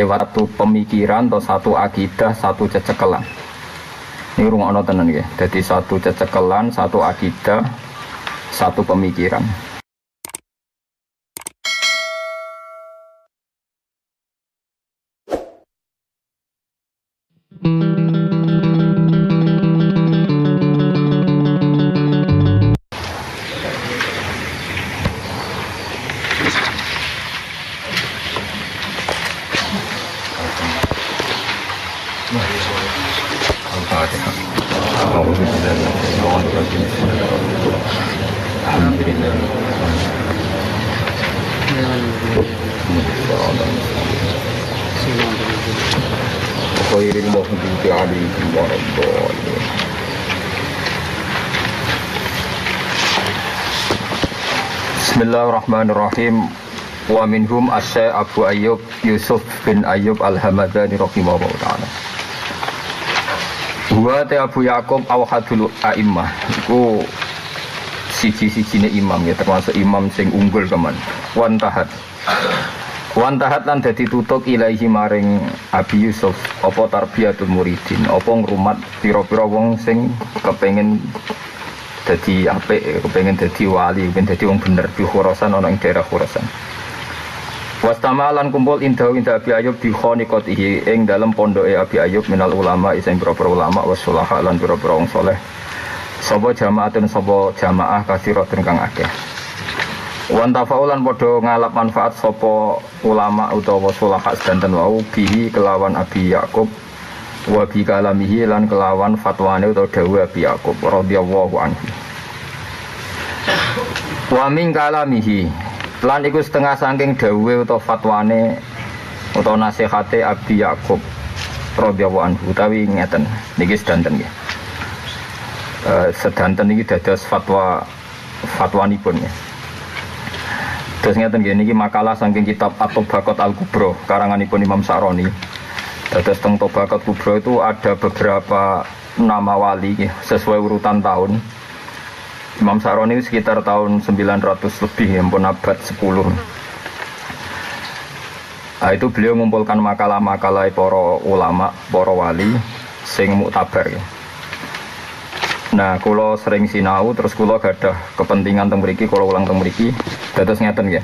lewat satu pemikiran atau satu akidah satu cecekelan. Ini rumah tenan ya. Jadi satu cecekelan satu akidah satu pemikiran Bismillahirrahmanirrahim Wa minhum asy Abu Ayyub Yusuf bin Ayyub Al-Hamadani rahimahullah taala. Wa ta Abu Yakub awhadul a'immah iku siji-sijine imam ya termasuk imam sing unggul keman. Wan tahat. Wan tahat lan dadi tutuk ilahi maring Abi Yusuf apa tarbiyatul muridin apa ngrumat pira-pira wong sing kepengin dadi apik kepengen dadi wali kepengen dadi wong bener. Di Khurasan ana ing daerah Khurasan. Wastamalan kumpul indah indah Abi Ayub di khoniqotihi ing dalam pondoke Abi Ayub minal ulama iseng pira ulama wasulaha lan pira-pira wong saleh. Sapa jamaatun sapa jamaah kasiratun kang akeh. Wan tafaulan padha ngalap manfaat sapa ulama utawa sulaha sedanten wau bihi kelawan Abi Yakub wa bi kalamihi lan kelawan fatwane utawa dawuh Abi Yakub radhiyallahu anhu. Wa min kalamihi lan iku setengah saking dawuhe utawa fatwane utawa nasihate Abi Yakub radhiyallahu anhu. Utawi ngeten niki sedanten nggih. Uh, sedanten iki dados fatwa fatwanipun ya Terus ngeten nggih niki makalah saking kitab At-Tabaqat Al-Kubra karanganipun Imam Sa'roni Terus teng Tobakat Kubro itu ada beberapa nama wali sesuai urutan tahun. Imam Saroni sekitar tahun 900 lebih, ya pun abad 10. Nah, itu beliau mengumpulkan makalah-makalah para ulama, para wali, sing muktabar ya. Nah, kalau sering sinau, terus gak ada kepentingan teng kalau ulang teng terus ngeten ya.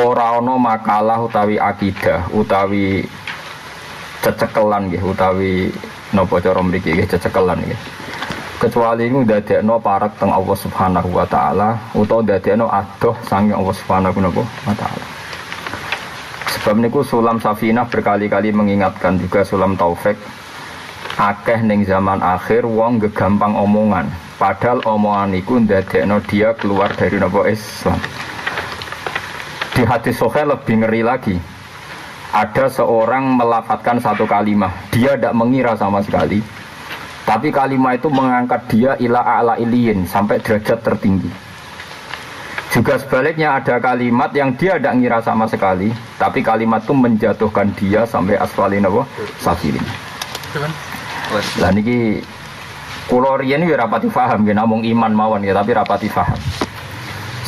Ora ono makalah utawi akidah, utawi cecekelan gitu utawi nopo cara mriki nggih cecekelan nggih. Kecuali iku ndadekno parak teng Allah Subhanahu wa taala utawa ndadekno adoh sange Allah Subhanahu wa taala. Sebab niku sulam safinah berkali-kali mengingatkan juga sulam taufik akeh ning zaman akhir wong gegampang omongan padahal omongan iku ndadekno dia keluar dari nopo Islam. Di hadis sohe lebih ngeri lagi ada seorang melafatkan satu kalimat dia tidak mengira sama sekali. Tapi kalimat itu mengangkat dia ila ala iliin sampai derajat tertinggi. Juga sebaliknya ada kalimat yang dia tidak mengira sama sekali tapi kalimat itu menjatuhkan dia sampai asfalin apa? Safilin lah niki kulo riyen ya rapati paham ya namung iman mawon ya tapi rapati paham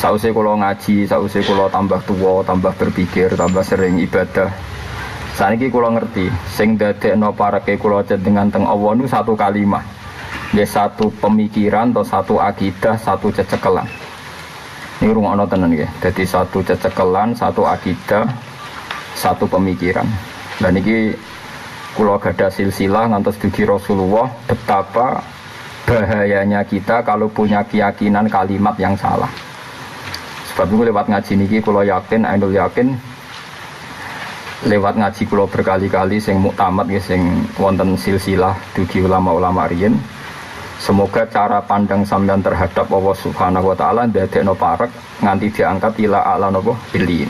Sausai kulo ngaji, sausai kulo tambah tua, tambah berpikir, tambah sering ibadah. Saat ini kulo ngerti, sing dadekno para ke kulo dengan teng Allah nu satu kalimat, ya satu pemikiran atau satu akidah, satu cecekelan. Ini rumah ono tenan ya, jadi satu cecekelan, satu akidah, satu pemikiran. Dan ini kulo gada silsilah ngantos dugi Rasulullah betapa bahayanya kita kalau punya keyakinan kalimat yang salah. Sebab itu lewat ngaji niki kalau yakin, ainul yakin lewat ngaji kulo berkali-kali sing muktamad ya sing wonten silsilah dugi ulama-ulama riyen. Semoga cara pandang sampean terhadap Allah Subhanahu wa taala ndadekno parek nganti diangkat ila ala napa bilin.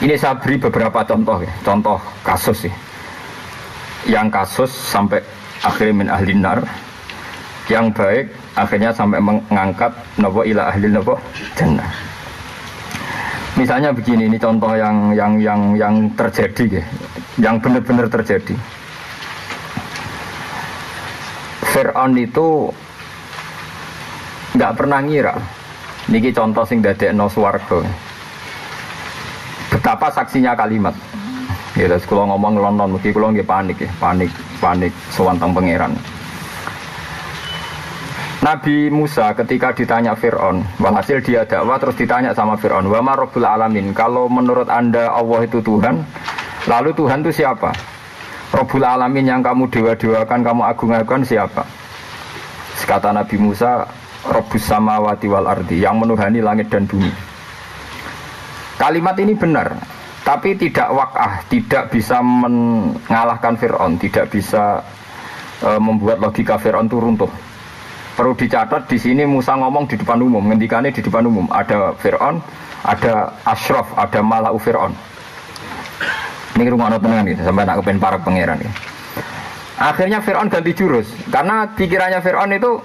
Ini saya beri beberapa contoh ya, contoh kasus sih. Yang kasus sampai akhirnya min ahlinar yang baik akhirnya sampai mengangkat nopo ila ahli nopo jannah. Misalnya begini, ini contoh yang yang yang yang terjadi, ya. yang benar-benar terjadi. Fir'aun itu nggak pernah ngira. Niki contoh sing dadekno swarga. Betapa saksinya kalimat. Ya, terus kalau ngomong London, mungkin kalau nggak panik ya, panik, panik, sewantang pangeran. Nabi Musa ketika ditanya Fir'aun, walhasil dia dakwah terus ditanya sama Fir'aun, wa Rabbul Alamin, kalau menurut anda Allah itu Tuhan, lalu Tuhan itu siapa? Rabbul Alamin yang kamu dewa-dewakan, kamu agung-agungkan siapa? Kata Nabi Musa, Rabbus samawati wal ardi, yang menuhani langit dan bumi. Kalimat ini benar, tapi tidak wakah, tidak bisa mengalahkan Fir'aun, tidak bisa e, membuat logika Fir'aun itu runtuh. Perlu dicatat di sini Musa ngomong di depan umum, ngendikannya di depan umum. Ada Fir'aun, ada Ashraf, ada Malau Fir'aun. Ini rumah tenang gitu, sampai nak kepen para pangeran gitu. Akhirnya Fir'aun ganti jurus, karena pikirannya Fir'aun itu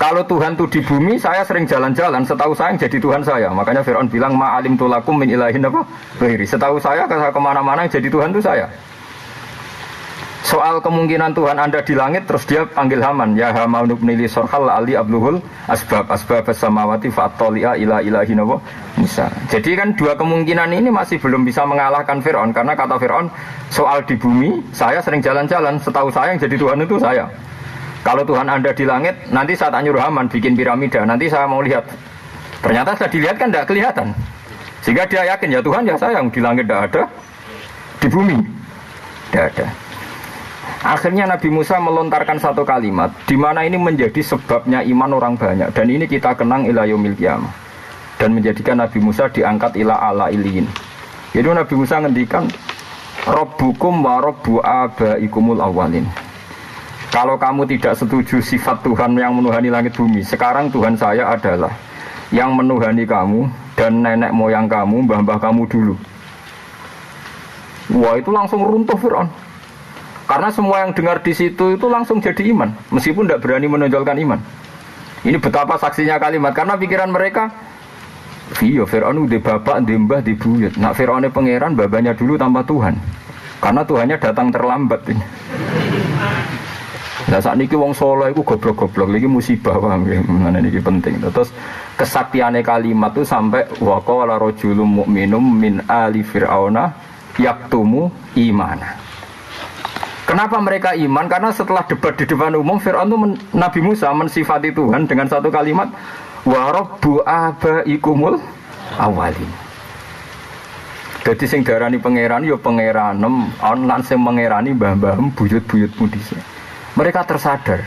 kalau Tuhan tuh di bumi, saya sering jalan-jalan. Setahu saya yang jadi Tuhan saya. Makanya Fir'aun bilang, ma'alim tulakum min ilahin apa? Setahu saya, kalau ke mana-mana yang jadi Tuhan itu saya. Soal kemungkinan Tuhan Anda di langit terus dia panggil Haman, ya Haman nubnili sorhal ali abluhul asbab asbab samawati fa'atolia ila ilahi nawa Musa. Jadi kan dua kemungkinan ini masih belum bisa mengalahkan Fir'aun karena kata Fir'aun soal di bumi saya sering jalan-jalan setahu saya yang jadi Tuhan itu saya. Kalau Tuhan Anda di langit nanti saat nyuruh Haman bikin piramida nanti saya mau lihat. Ternyata saya dilihat kan tidak kelihatan. Sehingga dia yakin ya Tuhan ya saya yang di langit tidak ada di bumi tidak ada. Akhirnya Nabi Musa melontarkan satu kalimat di mana ini menjadi sebabnya iman orang banyak dan ini kita kenang ila yaumil qiyamah dan menjadikan Nabi Musa diangkat ila ala iliin. Jadi Nabi Musa ngendikan Robbukum wa robbu abaikumul awalin. Kalau kamu tidak setuju sifat Tuhan yang menuhani langit bumi, sekarang Tuhan saya adalah yang menuhani kamu dan nenek moyang kamu, mbah-mbah kamu dulu. Wah itu langsung runtuh Fir'aun. Karena semua yang dengar di situ itu langsung jadi iman, meskipun tidak berani menonjolkan iman. Ini betapa saksinya kalimat, karena pikiran mereka, iya Fir'aun udah bapak, di mbah, di buyut. Nak Fir'aun pangeran, babanya dulu tanpa Tuhan. Karena Tuhannya datang terlambat ini. Nah saat ini wong solo itu goblok-goblok lagi musibah paham ya mana ini penting. Terus kesaktiannya kalimat itu sampai waqala rojulum mu'minum min ali fir'auna yaktumu imana. Kenapa mereka iman? Karena setelah debat di depan umum, Fir'aun itu Nabi Musa mensifati Tuhan dengan satu kalimat, Warabbu abaikumul awalin. Jadi sing darani pangeran ya pangeranem, lan sing mengerani mbah-mbah buyut-buyut mudise. Mereka tersadar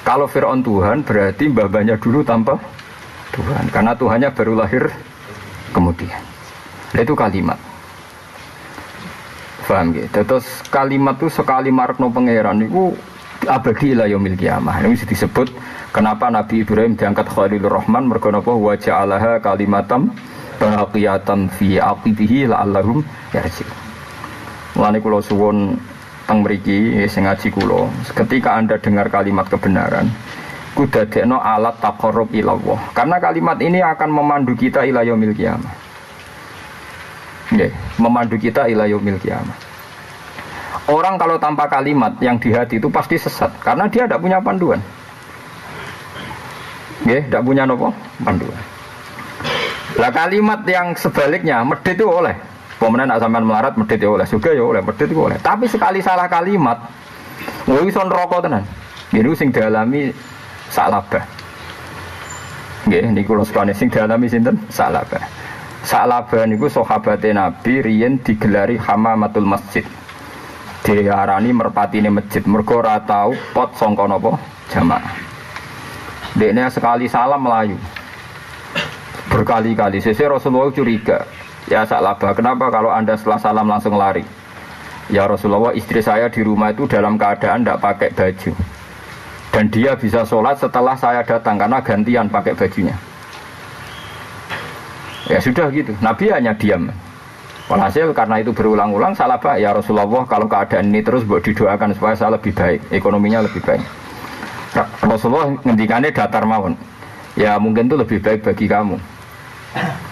kalau Fir'aun Tuhan berarti mbah-mbahnya dulu tanpa Tuhan karena Tuhannya baru lahir kemudian. Itu kalimat. Paham gitu. Terus kalimat itu sekali marakno pangeran itu abadi lah yaumil kiamah. Ini disebut kenapa Nabi Ibrahim diangkat Khalilur Rahman mergo napa wa ja'alaha kalimatam baqiyatan fi aqibihi la'allahum yarji. Mulane kula suwun teng mriki sing ngaji kula, ketika Anda dengar kalimat kebenaran, kudadekno alat taqarrub ilallah. Karena kalimat ini akan memandu kita ila yaumil kiamah. Memandu kita ila yaumil. Orang kalau tanpa kalimat yang di hati itu pasti sesat karena dia tidak punya panduan. Ya, tidak punya nopo panduan. Lah kalimat yang sebaliknya medit itu oleh. Pemenang nak sampean melarat medit ya oleh, juga ya oleh, medit itu oleh. Tapi sekali salah kalimat, mau son rokok tenan. Ini sing dialami salabah. Nggih, niku lho sing dialami sinten? Salabah. Sa'laban niku sahabate Nabi riyen digelari hamamatul masjid. Diarani merpatine masjid mergo ora pot sangka napa jamaah. Dekne sekali salam melayu. Berkali-kali sese Rasulullah curiga. Ya Sa'labah, kenapa kalau Anda setelah salam langsung lari? Ya Rasulullah, istri saya di rumah itu dalam keadaan tidak pakai baju. Dan dia bisa sholat setelah saya datang karena gantian pakai bajunya. Ya sudah gitu. Nabi hanya diam. Walhasil karena itu berulang-ulang salah pak ya Rasulullah kalau keadaan ini terus buat didoakan supaya saya lebih baik, ekonominya lebih baik. Rasulullah ngendikannya datar mawon. Ya mungkin itu lebih baik bagi kamu.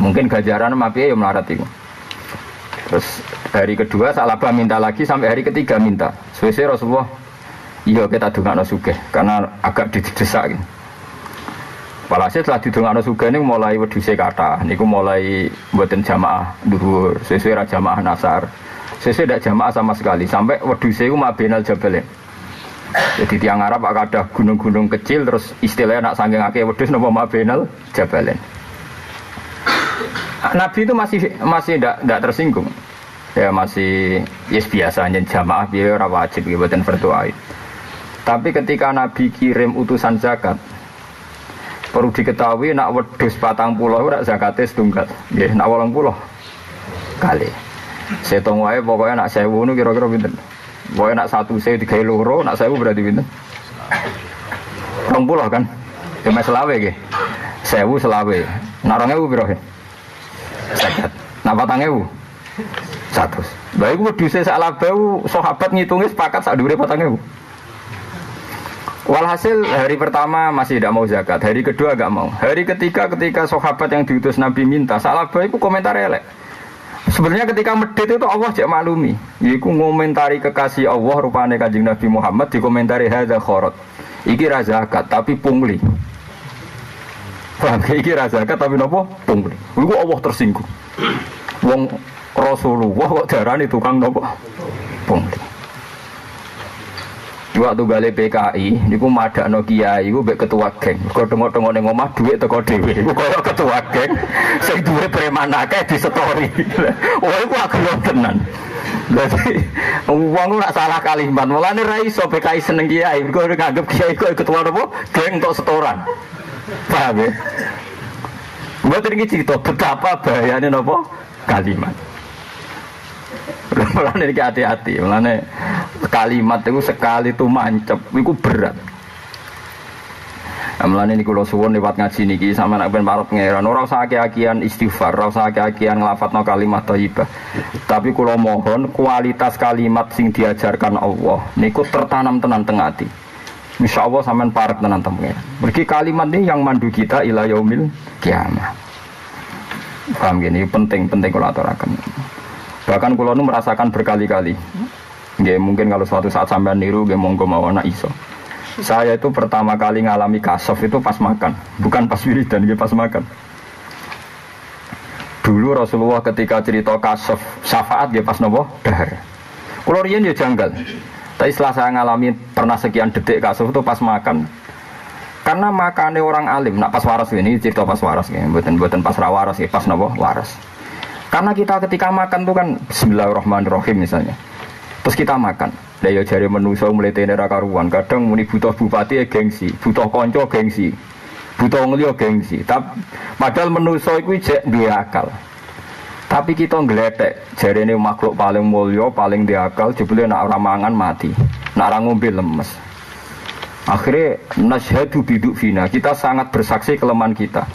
Mungkin gajaran mapi ya melarat itu. Terus hari kedua Salabah minta lagi sampai hari ketiga minta. Sesuai Rasulullah, iya kita dengar suge karena agak didesak gitu. Walhasil setelah didongakno ini mulai wedhuse kata, niku mulai buatin jamaah dhuwur, sesuai jamaah nasar. Sesuai tidak jamaah sama sekali. Sampai wedhus itu mabenal jabalen. Jadi tiang Arab ada gunung-gunung kecil terus istilahnya nak sanggeng akeh wedhus napa mabenal jabalen. Nabi itu masih masih tidak tersinggung ya masih yes biasa hanya jamaah biaya ora wajib dan fardu Tapi ketika Nabi kirim utusan zakat, perlu diketahui nak wedus patang pulau ora zakatnya setunggal, ya nak walang pulau kali. Saya tunggu aja pokoknya nak sewu nu kira-kira binten. Pokoknya nak satu saya tiga loro, nak sewu berarti binten. Rong pulau kan, cuma ya, selawe gitu. Sewu selawe, nak rong ewu biro Zakat, nak patang ewu satu. Baik gue duse salah bau sahabat ngitungnya sepakat saat dure patangnya Walhasil hari pertama masih tidak mau zakat, hari kedua agak mau. Hari ketiga ketika sahabat yang diutus Nabi minta, salah itu komentar elek. Sebenarnya ketika medit itu Allah cek maklumi. Iku ngomentari kekasih Allah rupanya kanjeng Nabi Muhammad dikomentari hadza khorot. Iki zakat tapi pungli. Paham iki zakat tapi nopo pungli. Iku Allah tersinggung. Wong Rasulullah kok darani tukang nopo pungli. Waktu gale PKI, niku madakno kiai, iku mbek ketua geng. Kok tengok-tengok ning omah dhuwit teko dhewe. Iku kaya ketua geng sing duwe preman akeh di story. Wah, iku agelo tenan. Jadi wong ora salah kalimat. Mulane ra iso PKI seneng kiai. Kok nganggep kiai kok ketua nopo geng tok setoran. Paham ya? Buat ini cerita betapa bahayanya nopo kalimat. Mulane iki hati-hati, mulane kalimat itu sekali itu mancep, itu berat. Nah, mulane niku kula suwun lewat ngaji niki sama nak ben parut pangeran ora usah aki-akian istighfar, ora usah aki-akian nglafatno kalimat thayyibah. Tapi kula mohon kualitas kalimat sing diajarkan Allah niku tertanam tenan teng ati. Insya Allah sampean parek tenan pangeran. Mergi kalimat ini yang mandu kita ila yaumil kiamah. Paham gini penting penting kalau aturakan. Bahkan kulo merasakan berkali-kali. Gak mungkin kalau suatu saat sampai niru, gak monggo mau anak iso. Saya itu pertama kali ngalami kasof itu pas makan, bukan pas wiridan, gak pas makan. Dulu Rasulullah ketika cerita kasof syafaat dia pas nopo dahar. Kulo riyen ya janggal. Tapi setelah saya ngalami pernah sekian detik kasof itu pas makan, karena makannya orang alim, nak pas waras ini cerita pas waras, ya, buatan buatan pas rawaras, ya, pas nopo waras. Karena kita ketika makan tuh kan Bismillahirrahmanirrahim misalnya. Terus kita makan. Daya jari menuso mulai tenera karuan. Kadang muni butuh bupati ya gengsi, butuh konco gengsi, butuh ngelio gengsi. Tapi padahal menuso itu jek dua akal. Tapi kita ngeletek, jari ini makhluk paling mulia, paling diakal, jebule nak orang mangan mati, nak orang ngombe lemes. Akhirnya nashadu biduk fina, kita sangat bersaksi kelemahan kita.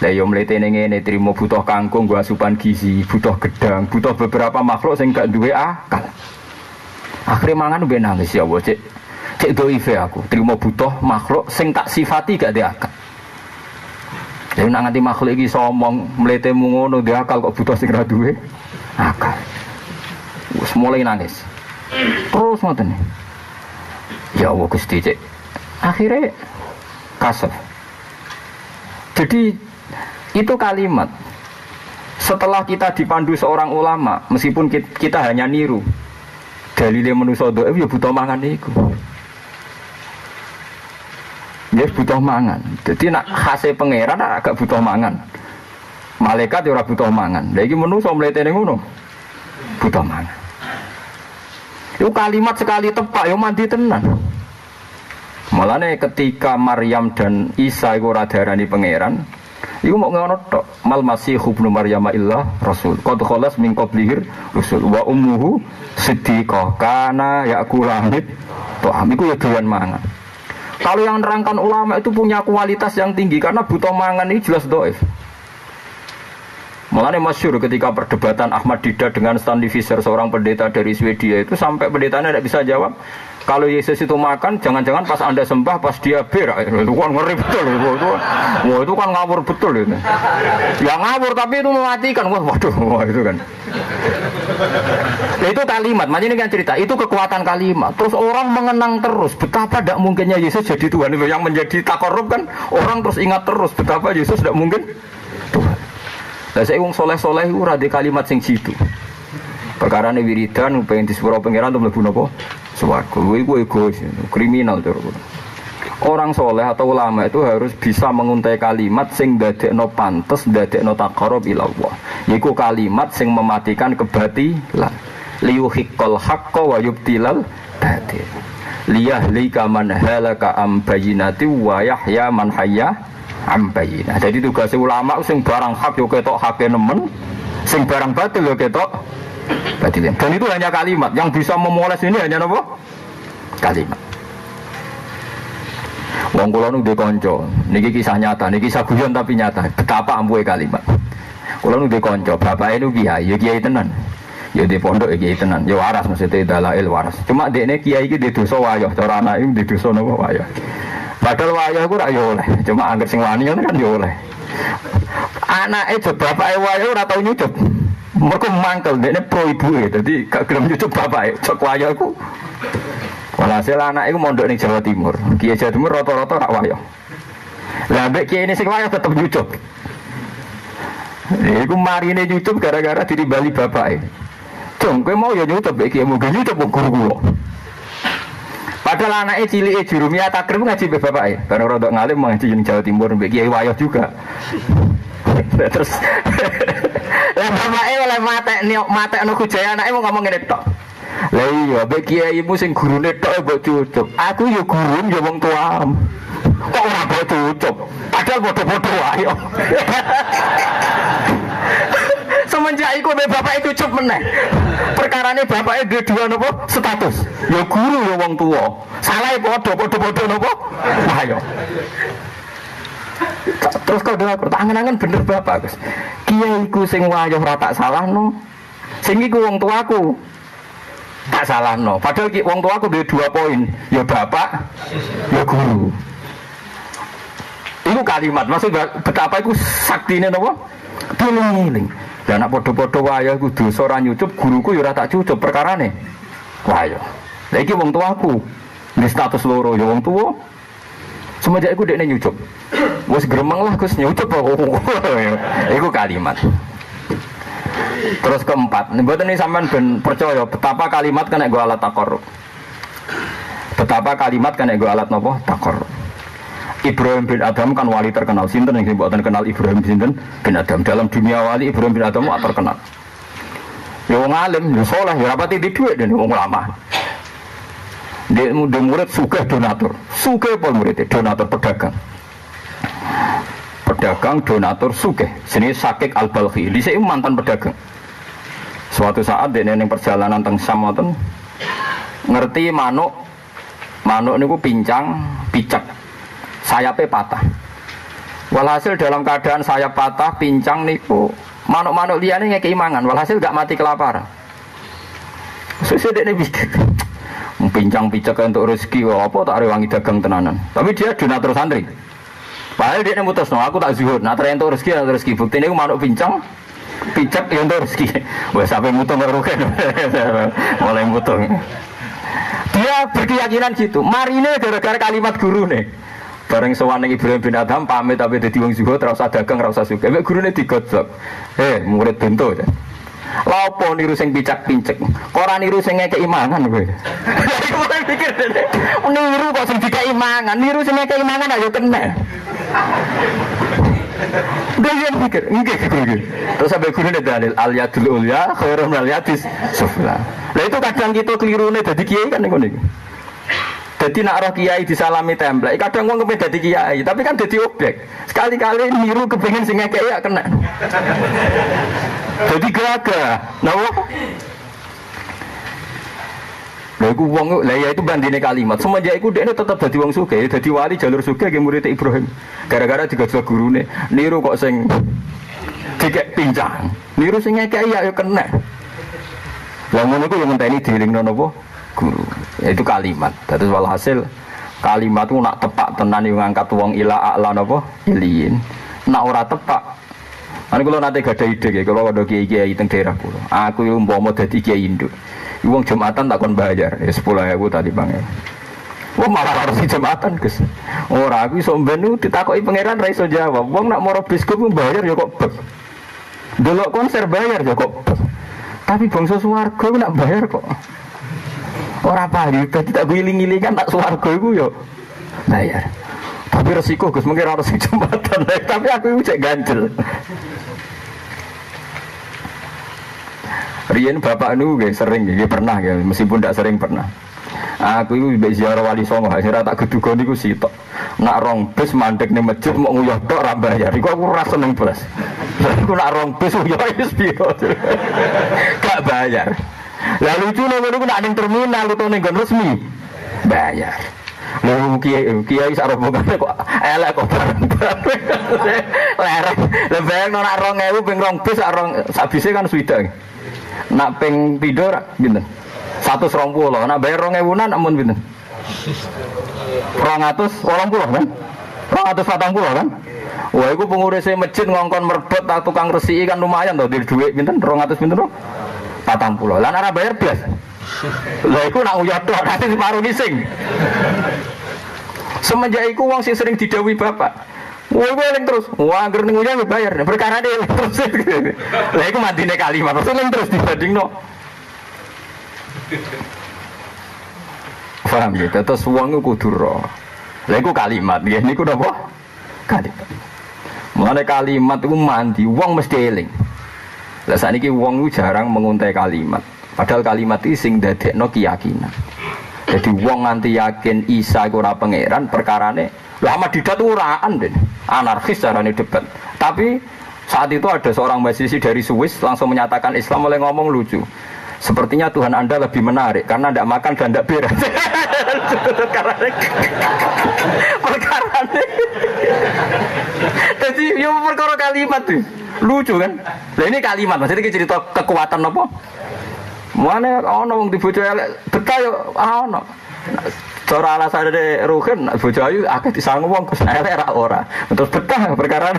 Lah yo mletene ngene trimo butuh kangkung gua asupan gizi, butuh gedang, butuh beberapa makhluk sing gak duwe akal. Akhirnya mangan ben nangis ya Allah, Cek. Cek doife aku, terima butuh makhluk sing tak sifati gak dia akal. Jadi nak nganti makhluk iki somong mletemu ngono dia akal kok butuh sing ra duwe akal. Wis mulai nangis. Terus ngoten. Ya Allah Gusti Cek. Akhirnya kasar. Jadi itu kalimat. Setelah kita dipandu seorang ulama, meskipun kita hanya niru, dalilnya manusia doa ya butuh mangan itu. Ya butuh mangan. Jadi nak khase pangeran agak butuh mangan. Malaikat ya ora butuh mangan. Lagi manusia mletene ngono. Butuh mangan. Itu kalimat sekali tepak yo mandi tenan. Malahnya ketika Maryam dan Isa itu radarani pangeran, Iku mau ngono tok. Mal masih ibnu Maryam illa rasul. Qad khalas min qablihir rusul wa ummuhu siddiqah kana yakulahit. Tuh, iku ya doyan mangan. Kalau yang nerangkan ulama itu punya kualitas yang tinggi karena butuh mangan ini jelas doif. Mulanya masyur ketika perdebatan Ahmad Dida dengan Stanley Fischer seorang pendeta dari Swedia itu sampai pendetanya tidak bisa jawab kalau Yesus itu makan, jangan-jangan pas anda sembah, pas dia berak, itu kan ngeri betul, itu, itu, wah, itu kan ngawur betul itu. Ya ngawur tapi itu mematikan, wah waduh, wah itu kan. Itu kalimat, makanya ini kan cerita, itu kekuatan kalimat. Terus orang mengenang terus, betapa tidak mungkinnya Yesus jadi Tuhan yang menjadi takorup kan, orang terus ingat terus betapa Yesus tidak mungkin Tuhan. Nah saya ingin soleh soleh itu kalimat sing situ. Perkara ini wiridan pengen di sepuro pangeran untuk mlebu napa? Swarga. Kuwi ku egois, kriminal cara Orang soleh atau ulama itu harus bisa menguntai kalimat sing no pantes, no taqarrub ila Allah. Yaiku kalimat sing mematikan kebatilan. Liyuhiqqal haqqa wa yubtilal batil. Liyahlika man halaka am bayinati wa yahya man hayya am bayinah. Jadi tugas ulama sing barang hak yo ketok hake nemen, sing barang batil yo ketok batilin. Dan itu hanya kalimat yang bisa memoles ini hanya apa? Kalimat. Wong kula nu kanca, niki kisah nyata, niki kisah guyon tapi nyata. Betapa ampuhe kalimat. Kula nu kanca, bapake nu kiai, ya kiai tenan. Ya di pondok ya kiai tenan, ya waras maksudnya dalail waras. Cuma dekne kiai iki di dosa wayah, cara anake di dosa napa wayah. Padahal wayah ku ra yo oleh, cuma anggere sing wani kan yo oleh. Anake jo bapake wayah ora tau nyucup. Mergo mangkel dekne pro ibuke, dadi gak gelem nyucup bapake. Cok wayah ku Walhasil anak itu mondok di Jawa Timur. Kiai Jawa Timur rata-rata rak wayo. Lah mbek kiai ini sing wayo tetep nyucup. Iku marine nyucup gara-gara diri bali bapak Cung, kowe mau ya nyucup kiai mungkin nyucup guru guru. Padahal anaknya cilik jurumia takrib ngaji mbek bapake. Bareng rodok ngalim ngaji di Jawa Timur mbek kiai wayo juga. Terus lah bapake oleh mate mate anu kujaya anake mau ngomong ngene tok. Lah iya, mbek kiaimu sing gurune tok mbok cucup. Aku ya guru ya wong tuam. Kok ora mbok cucup? Padahal padha-padha wae. Semenjak iku mbek bapak itu cucup meneh. Perkarane bapake duwe dua napa? Status. Ya guru ya wong tua. Salah padha padha-padha napa? Wah ya. Terus kau dengar pertangan-angan bener bapak Gus. Kiaiku sing wayah ora tak salahno. Sing iku wong tuaku tak salah no. Padahal wong tua aku ada dua poin, ya bapak, ya guru. Itu kalimat, maksud betapa itu sakti ini nopo? Piling-piling. Dan anak podo-podo wayah aku dosa ora nyucup, guruku ya tak cucup perkara nih. Wah ya. Lagi wong tua aku, di status loro ya wong tua. Semenjak aku dekne nyucup. Wes gremeng lah Gus nyucup kok. Iku kalimat. Terus keempat, buat ini sampean ben percaya betapa kalimat kena gue alat takor. Betapa kalimat kena gue alat nopo takor. Ibrahim bin Adam kan wali terkenal sinten? Yang buatan kenal Ibrahim sinten? Bin Adam. Dalam dunia wali Ibrahim bin Adam terkenal. Ya wong alim, ya soleh, ya rapati di duit dan wong lama. Dia murid suka donatur, suka pun murid donatur pedagang. Pedagang donatur suke sini sakit al balhi di mantan pedagang. Suatu saat dia neng perjalanan teng samoten ngerti manuk. Manuk niku pincang picak sayapnya patah walhasil dalam keadaan sayap patah pincang niku manuk-manuk liane nggak keimangan walhasil gak mati kelaparan sesuai dia pikir pincang picak untuk rezeki apa tak rewangi dagang tenanan tapi dia donatur santri Padahal dia mutus, no, aku tak zuhud. Nah ternyata rezeki, nah, rezeki. Bukti ini manuk pincang, picak yang untuk rezeki. Wah sampai mutung ngeruken, mulai mutung. Dia berkeyakinan gitu. Mari ini gara-gara kalimat guru nih. Bareng sowan Ibrahim bin Adam pamit tapi dadi wong zuhud dagang ora suka. Mek gurune digodlok. Eh, murid bento ya. Lapo niru sing picak-pincek. Ora niru sing ngekeki mangan kowe. Mulai pikir niru kok sing dikeki mangan, niru sing ngekeki mangan ayo kena. Dia pikir, enggak enggak. Terus sampai guru ini dalil al yadul ulya khairun al yadis sufla. Nah itu kadang kita keliru nih jadi kiai kan nih Jadi nak roh kiai disalami template. Kadang wong kepengen jadi kiai, tapi kan jadi objek. Sekali-kali niru kepengen singa kiai ya kena. Jadi gagah. Nah, Lha iku wong lah ya itu bandine kalimat. Semenjak iku dekne tetep dadi wong sugih, dadi wali jalur sugih ge murid Ibrahim. Gara-gara digajak gurune, niru kok sing dikek pincang. Niru sing ngekek ya yo kena. Lah ngono iku yo ngenteni dielingno napa? Guru. Ya, itu kalimat. Dadi walhasil kalimat itu nak tepak tenan yang ngangkat wong ila a'la napa? Iliin. Nak ora tepak Ane kalau nanti gak ada ide, kalau ada kiai kiai teng daerah pulau, aku yang mau jadi kiai induk. Uang Jumatan tak kon bayar, ya sepuluh ribu tadi bang ya. Wah malah harus di Jumatan kes. Oh ragu somben itu ditakoki pangeran raiso jawab. Uang nak moro biskup bayar ya kok bek. Konser bayar ya kok bek. Tapi bangsa swarga iku nak bayar kok. Ora paham, dadi tak giling kan tak swarga iku yo bayar. Tapi resiko Gus mungkin harus jembatan. Tapi aku itu cek ganjel. Rian bapak nu gak sering gak pernah ya meskipun tidak sering pernah. Aku itu mbek ziarah wali songo akhirnya tak geduga niku sitok. Nak rong bis mandek nih masjid mau nguyah tok ora bayar. Iku aku rasa seneng belas. Aku nak rong bis nguyah wis piye. Gak bayar. Lalu lucu nih niku nak ning terminal utawa ning resmi bayar. Lalu kiai kiai sak rombongan kok elek kok lereng. Lah bayang nak rong ewu ping rong bis rong kan swida. Nak ping tidur gitu. Satu serong pulau. Nak bayar rong ewunan amun gitu. Rong atus orang kan? Rong atus patang pulau kan? Wah, itu pengurusnya masjid ngongkon merbot tak tukang resi kan lumayan tuh di duit pinten rong atus pinten rong patang pulau. Lah nara bayar belas. Lah iku nak uyat tok nanti separuh ngising. Semenjak iku wong sing sering didawi bapak. Wah, gue eling terus. Wah, agar ning uyang bayar. Perkara dia eling terus. Lah iku mandine kalimat. Terus eling terus dibanding no. Paham ya? Terus wong iku kudu. Lah iku kalimat ya niku napa? Kalimat. Mulane kalimat iku mandi wong mesti eling. Lah sakniki wong jarang menguntai kalimat. Padahal kalimat itu sing dadekno keyakinan. Jadi wong nganti yakin Isa iku ora pangeran perkarane lama didat uraan deh. Anarkis carane debat. Tapi saat itu ada seorang mahasiswi dari Swiss langsung menyatakan Islam oleh ngomong lucu. Sepertinya Tuhan Anda lebih menarik karena tidak makan dan tidak beres. perkara Jadi yo perkara kalimat tuh. Lucu kan? Nah ini kalimat, maksudnya cerita kekuatan apa? Mana ono wong dibojo elek betah yo ono. Cara alasan dari Ruhin, bojo ayu akeh disangu wong Gus elek ra ora. Terus betah perkara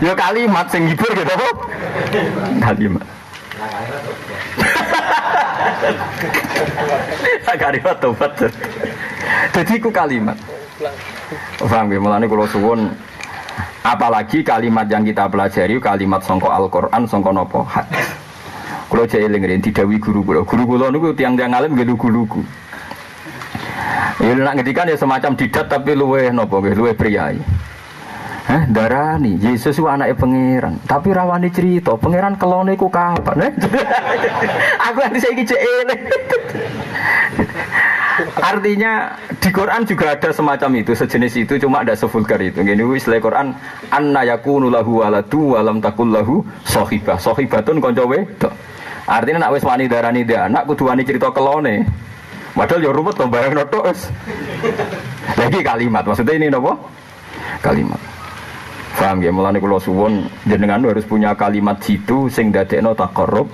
yo kalimat sing hibur gitu apa? Kalimat. Kalimat tobat. Jadi ku kalimat. Paham ya, mulane kula suwun apalagi kalimat yang kita pelajari kalimat songko Al-Qur'an songko nopo hadis. Kula jek eling rin didawi guru kula. Guru kula niku tiang-tiang alim nggih lugu-lugu. Ya nak ngedikan ya semacam didat tapi luwe nopo nggih luwe priai. Eh, darani Yesus itu anaknya pangeran, tapi rawani cerita pangeran kelone iku kapan? Eh? Aku nanti saya ini Artinya di Quran juga ada semacam itu, sejenis itu, cuma ada sevulgar itu. Gini istilah Quran, anna yakunu lahu waladu walam takul lahu sohibah. Sohibatun konco wedok. Artinya nak wis wani darani dia anak kudu wani cerita kelone. Padahal ya rumput to bareng notok Lagi kalimat, maksudnya ini nopo? Kalimat. Paham ya, mulane kula suwun jenengan harus punya kalimat situ sing dadekno taqarrub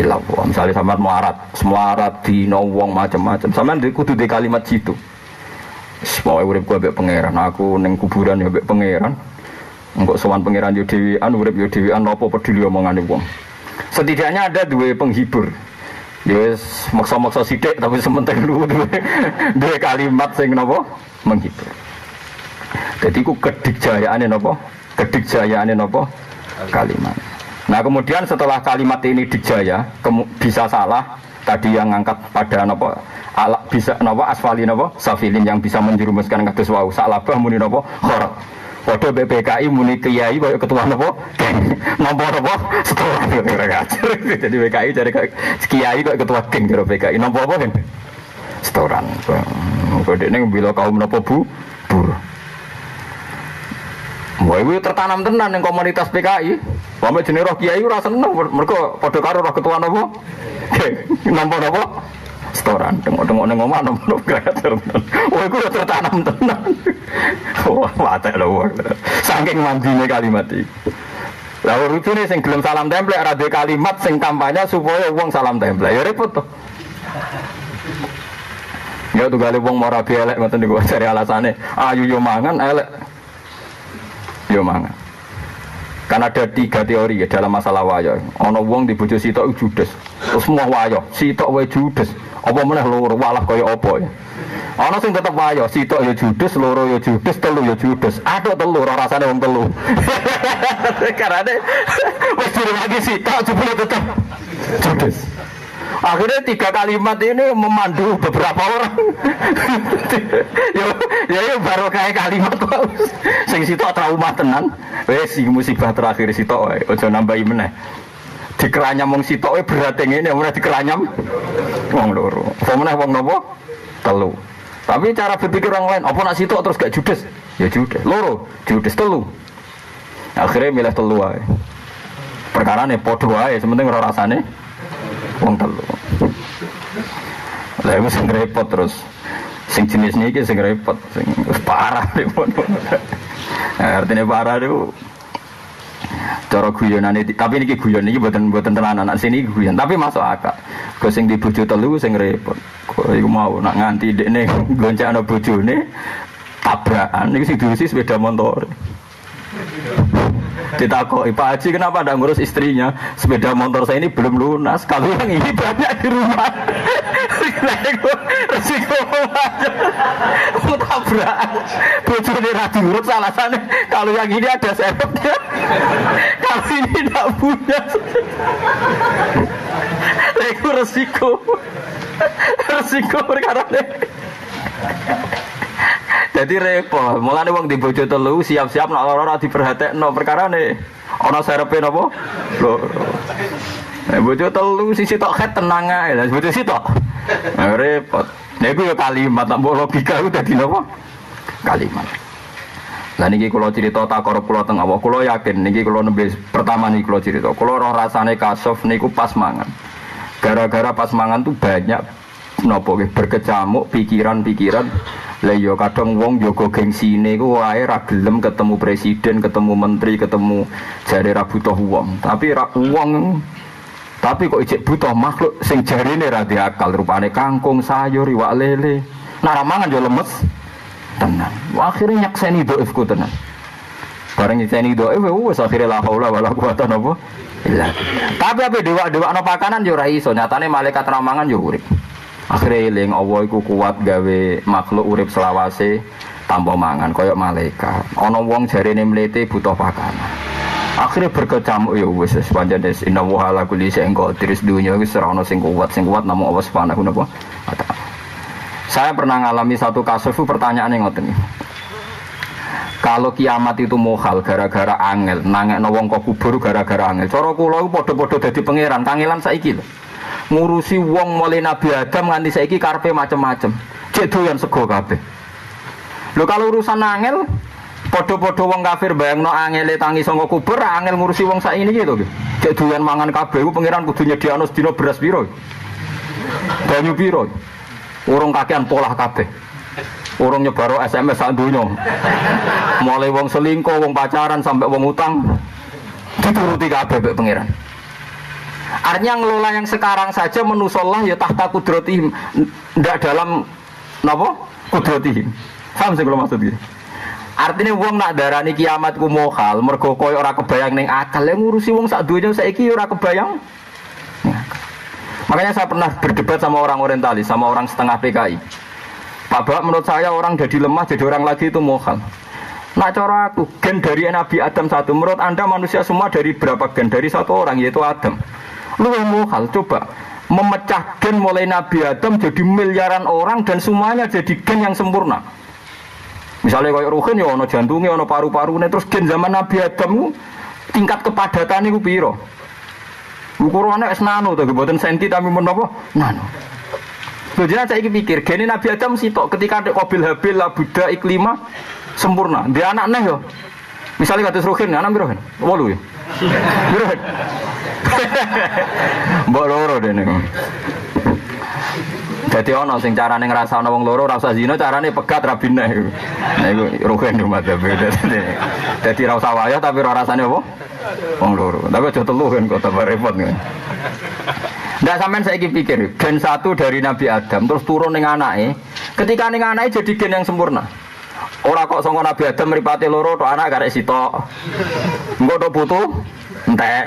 ila Allah. Misalnya sampean melarat, semarat di wong macam-macam. Sampean kudu di kalimat situ. Pokoke urip gua mbek pangeran, aku ning kuburan ya mbek pangeran. Engkok sowan pangeran yo dhewean, urip yo dhewean apa peduli omongane wong. Setidaknya ada dua penghibur. Yes, maksa-maksa sidik tapi sementing lu dua kalimat sing napa menghibur. Jadi ku kedikjayaane nopo? Kedikjayaane nopo? Kalimat. Nah kemudian setelah kalimat ini dijaya bisa salah tadi yang ngangkat pada nopo? Ala, bisa nopo? Asfali nopo? Safilin yang bisa menjerumuskan kados wau. Salabah muni nopo? Khorok Waduh BPKI muni kiai kaya ketua nopo? Geng. Nopo nopo? Setelah jadi BPKI jadi kiai kaya ketua geng jadi BPKI nopo apa kan setoran. Kode ini bila kaum nopo bu? Buruh Wah, itu tertanam tenan yang komunitas PKI. Wame jenis roh kiai ora seneng, mereka pada karo roh ketua nopo. Nampak nopo? Setoran, tengok-tengok omah nopo nopo gaya Wah, itu tertanam tenan. Wah, mata loh. Saking mandinya kalimat itu. Lalu lucu nih, sing gelem salam template, ada kalimat sing kampanye supaya uang salam template. Ya repot tuh. Ya tuh kali uang mau rapi elek, ngoten niku cari alasannya. Ayu yo mangan elek yo mangan. Kan ada tiga teori ya dalam masalah wayo. Ono wong di bojo sitok judes. Semua wayo, sitok wae judes. Apa meneh loro walah kaya apa ya. Ono sing tetep wayo, sitok ya judes, loro ya judes, telu ya judes. Ada telu ora rasane wong telu. Karena wis lagi sitok jebule tetep judes. Akhirnya tiga kalimat ini memandu beberapa orang. ya, ya, ya baru kayak kalimat kok. Sing sitok trauma tenan. Wes si musibah terakhir wae. Ojo nambahi meneh. Dikeranyam wong sitok berat ngene, ora dikeranyam wong loro. Meneh wong nopo? Telu. Tapi cara berpikir orang lain, apa nak sitok terus gak judes? Ya judes. Loro, judes telu. Akhirnya milih telu wae. Perkara nih podo wae, sementing rasane wong telu. Lah iku sing repot terus. Sing jenis niki sing repot, sing parah repot. Nah, artinya parah itu cara guyonan itu tapi ini guyon ini buatan buatan tenanan anak sini guyon tapi masuk akal kau sing di bojo telu sing repot kau mau nak nganti dek nih gonceng anak nih tabrakan ini sing diusi sepeda motor Ditakoi, Pak Haji kenapa ada ngurus istrinya? Sepeda motor saya ini belum lunas. Kalau yang ini banyak di rumah. Resiko mau tabrakan. Rati urut salah sana. Kalau yang ini ada serepnya. Kalau ini tidak punya. Itu resiko. Resiko perkara jadi repot. Mulane wong di bojo telu siap-siap nak lara diperhatekno perkarane. Ana serepe napa? Loro. Nek bojo telu sisi tok het tenang ae. Lah bojo sitok. Nah, repot. Nek ya kalimat tak mbok logika ku dadi napa? Kalimat. Lah niki kula cerita takor kula teng awak kula yakin niki kula nembe pertama niki kula cerita. Kula roh rasane kasof niku pas mangan. Gara-gara pas mangan tuh banyak nopo berkecamuk pikiran-pikiran lah yo iya, kadang wong jogo gengsine ku wae ra gelem ketemu presiden, ketemu menteri, ketemu jare ra butuh wong. Tapi ra wong tapi kok ijek butuh makhluk sing jarine ra akal rupane kangkung, sayur, iwak lele. Nah ramangan yo lemes tenan. Akhirnya nyakseni doifku tenan. Bareng nyakseni doif wis akhirnya la haula wala quwata napa illa Tapi apa dewa-dewa no pakanan yo ra iso, nyatane malaikat ramangan yo urip. Akhirnya eling Allah iku kuat gawe makhluk urip selawase tanpa mangan koyok malaikat. Ana wong jarene mlete butuh pakanan. Akhirnya berkecamuk ya wis sepanjang des inna wa ala kulli syai'in qadir dunya wis ora ana sing kuat sing kuat namung Allah Subhanahu wa taala. Saya pernah ngalami satu kasus itu yang ngoten kalau kiamat itu mohal gara-gara angel, nangek wong kok kubur gara-gara angel. Kula iku padha-padha dadi pangeran, kangelan saiki ngurusi wong mulai Nabi Adam nganti saiki karpe macem-macem. Cek doyan sego kabeh. Lho kalau urusan angel Podo-podo wong kafir bayangno angele tangi songo kubur, angel ngurusi wong sak ini gitu. Cek doyan mangan kabeh ku pangeran kudu nyediakno sedina beras piro? Banyu piro? Urung kakean polah kabeh. Urung nyebaro SMS sak donya. Mulai wong selingkuh, wong pacaran sampai wong utang dituruti kabeh pangeran. Artinya ngelola yang sekarang saja menusollah ya tahta kudrotihim. Tidak dalam napa? Kudrotihim. Paham sih kalau maksudnya? Artinya wong nak darani kiamat ku mohal, mergo koyo ora kebayang ning akal, yang ngurusi wong sak dunya saiki ora kebayang. Makanya saya pernah berdebat sama orang orientalis, sama orang setengah PKI. Pak Bak, menurut saya orang jadi lemah, jadi orang lagi itu mohal. Nak cara aku, gen dari Nabi Adam satu. Menurut Anda manusia semua dari berapa gen? Dari satu orang, yaitu Adam. Lu hal coba memecah gen mulai Nabi Adam jadi miliaran orang dan semuanya jadi gen yang sempurna. Misalnya kayak ruhin ya ono jantungnya, ono paru-paru, terus gen zaman Nabi Adam tingkat kepadatan itu piro. Ukurannya es nano, tapi buatan senti tapi menapa nano. Jadi saya pikir, gini Nabi Adam sih tok ketika ada kobil habil lah Buddha iklima sempurna. Dia anak neh yo. Misalnya kata ruhin, anak birohin, walu ya. Mbok loro dene. Dadi ana sing carane ngrasakno wong loro ora usah zina, carane pegat ra bineh. Nah iku ruhen yo beda. Dadi ra usah wayah tapi ora rasane apa? Wong loro. Tapi aja telu kan kok tambah repot kan. Nggak sampean saya pikir, gen satu dari Nabi Adam terus turun dengan anaknya. Ketika ning anaknya jadi gen yang sempurna. Orang kok sangka Nabi Adam meripati loro tok anak karek sitok. Engko tok butuh entek.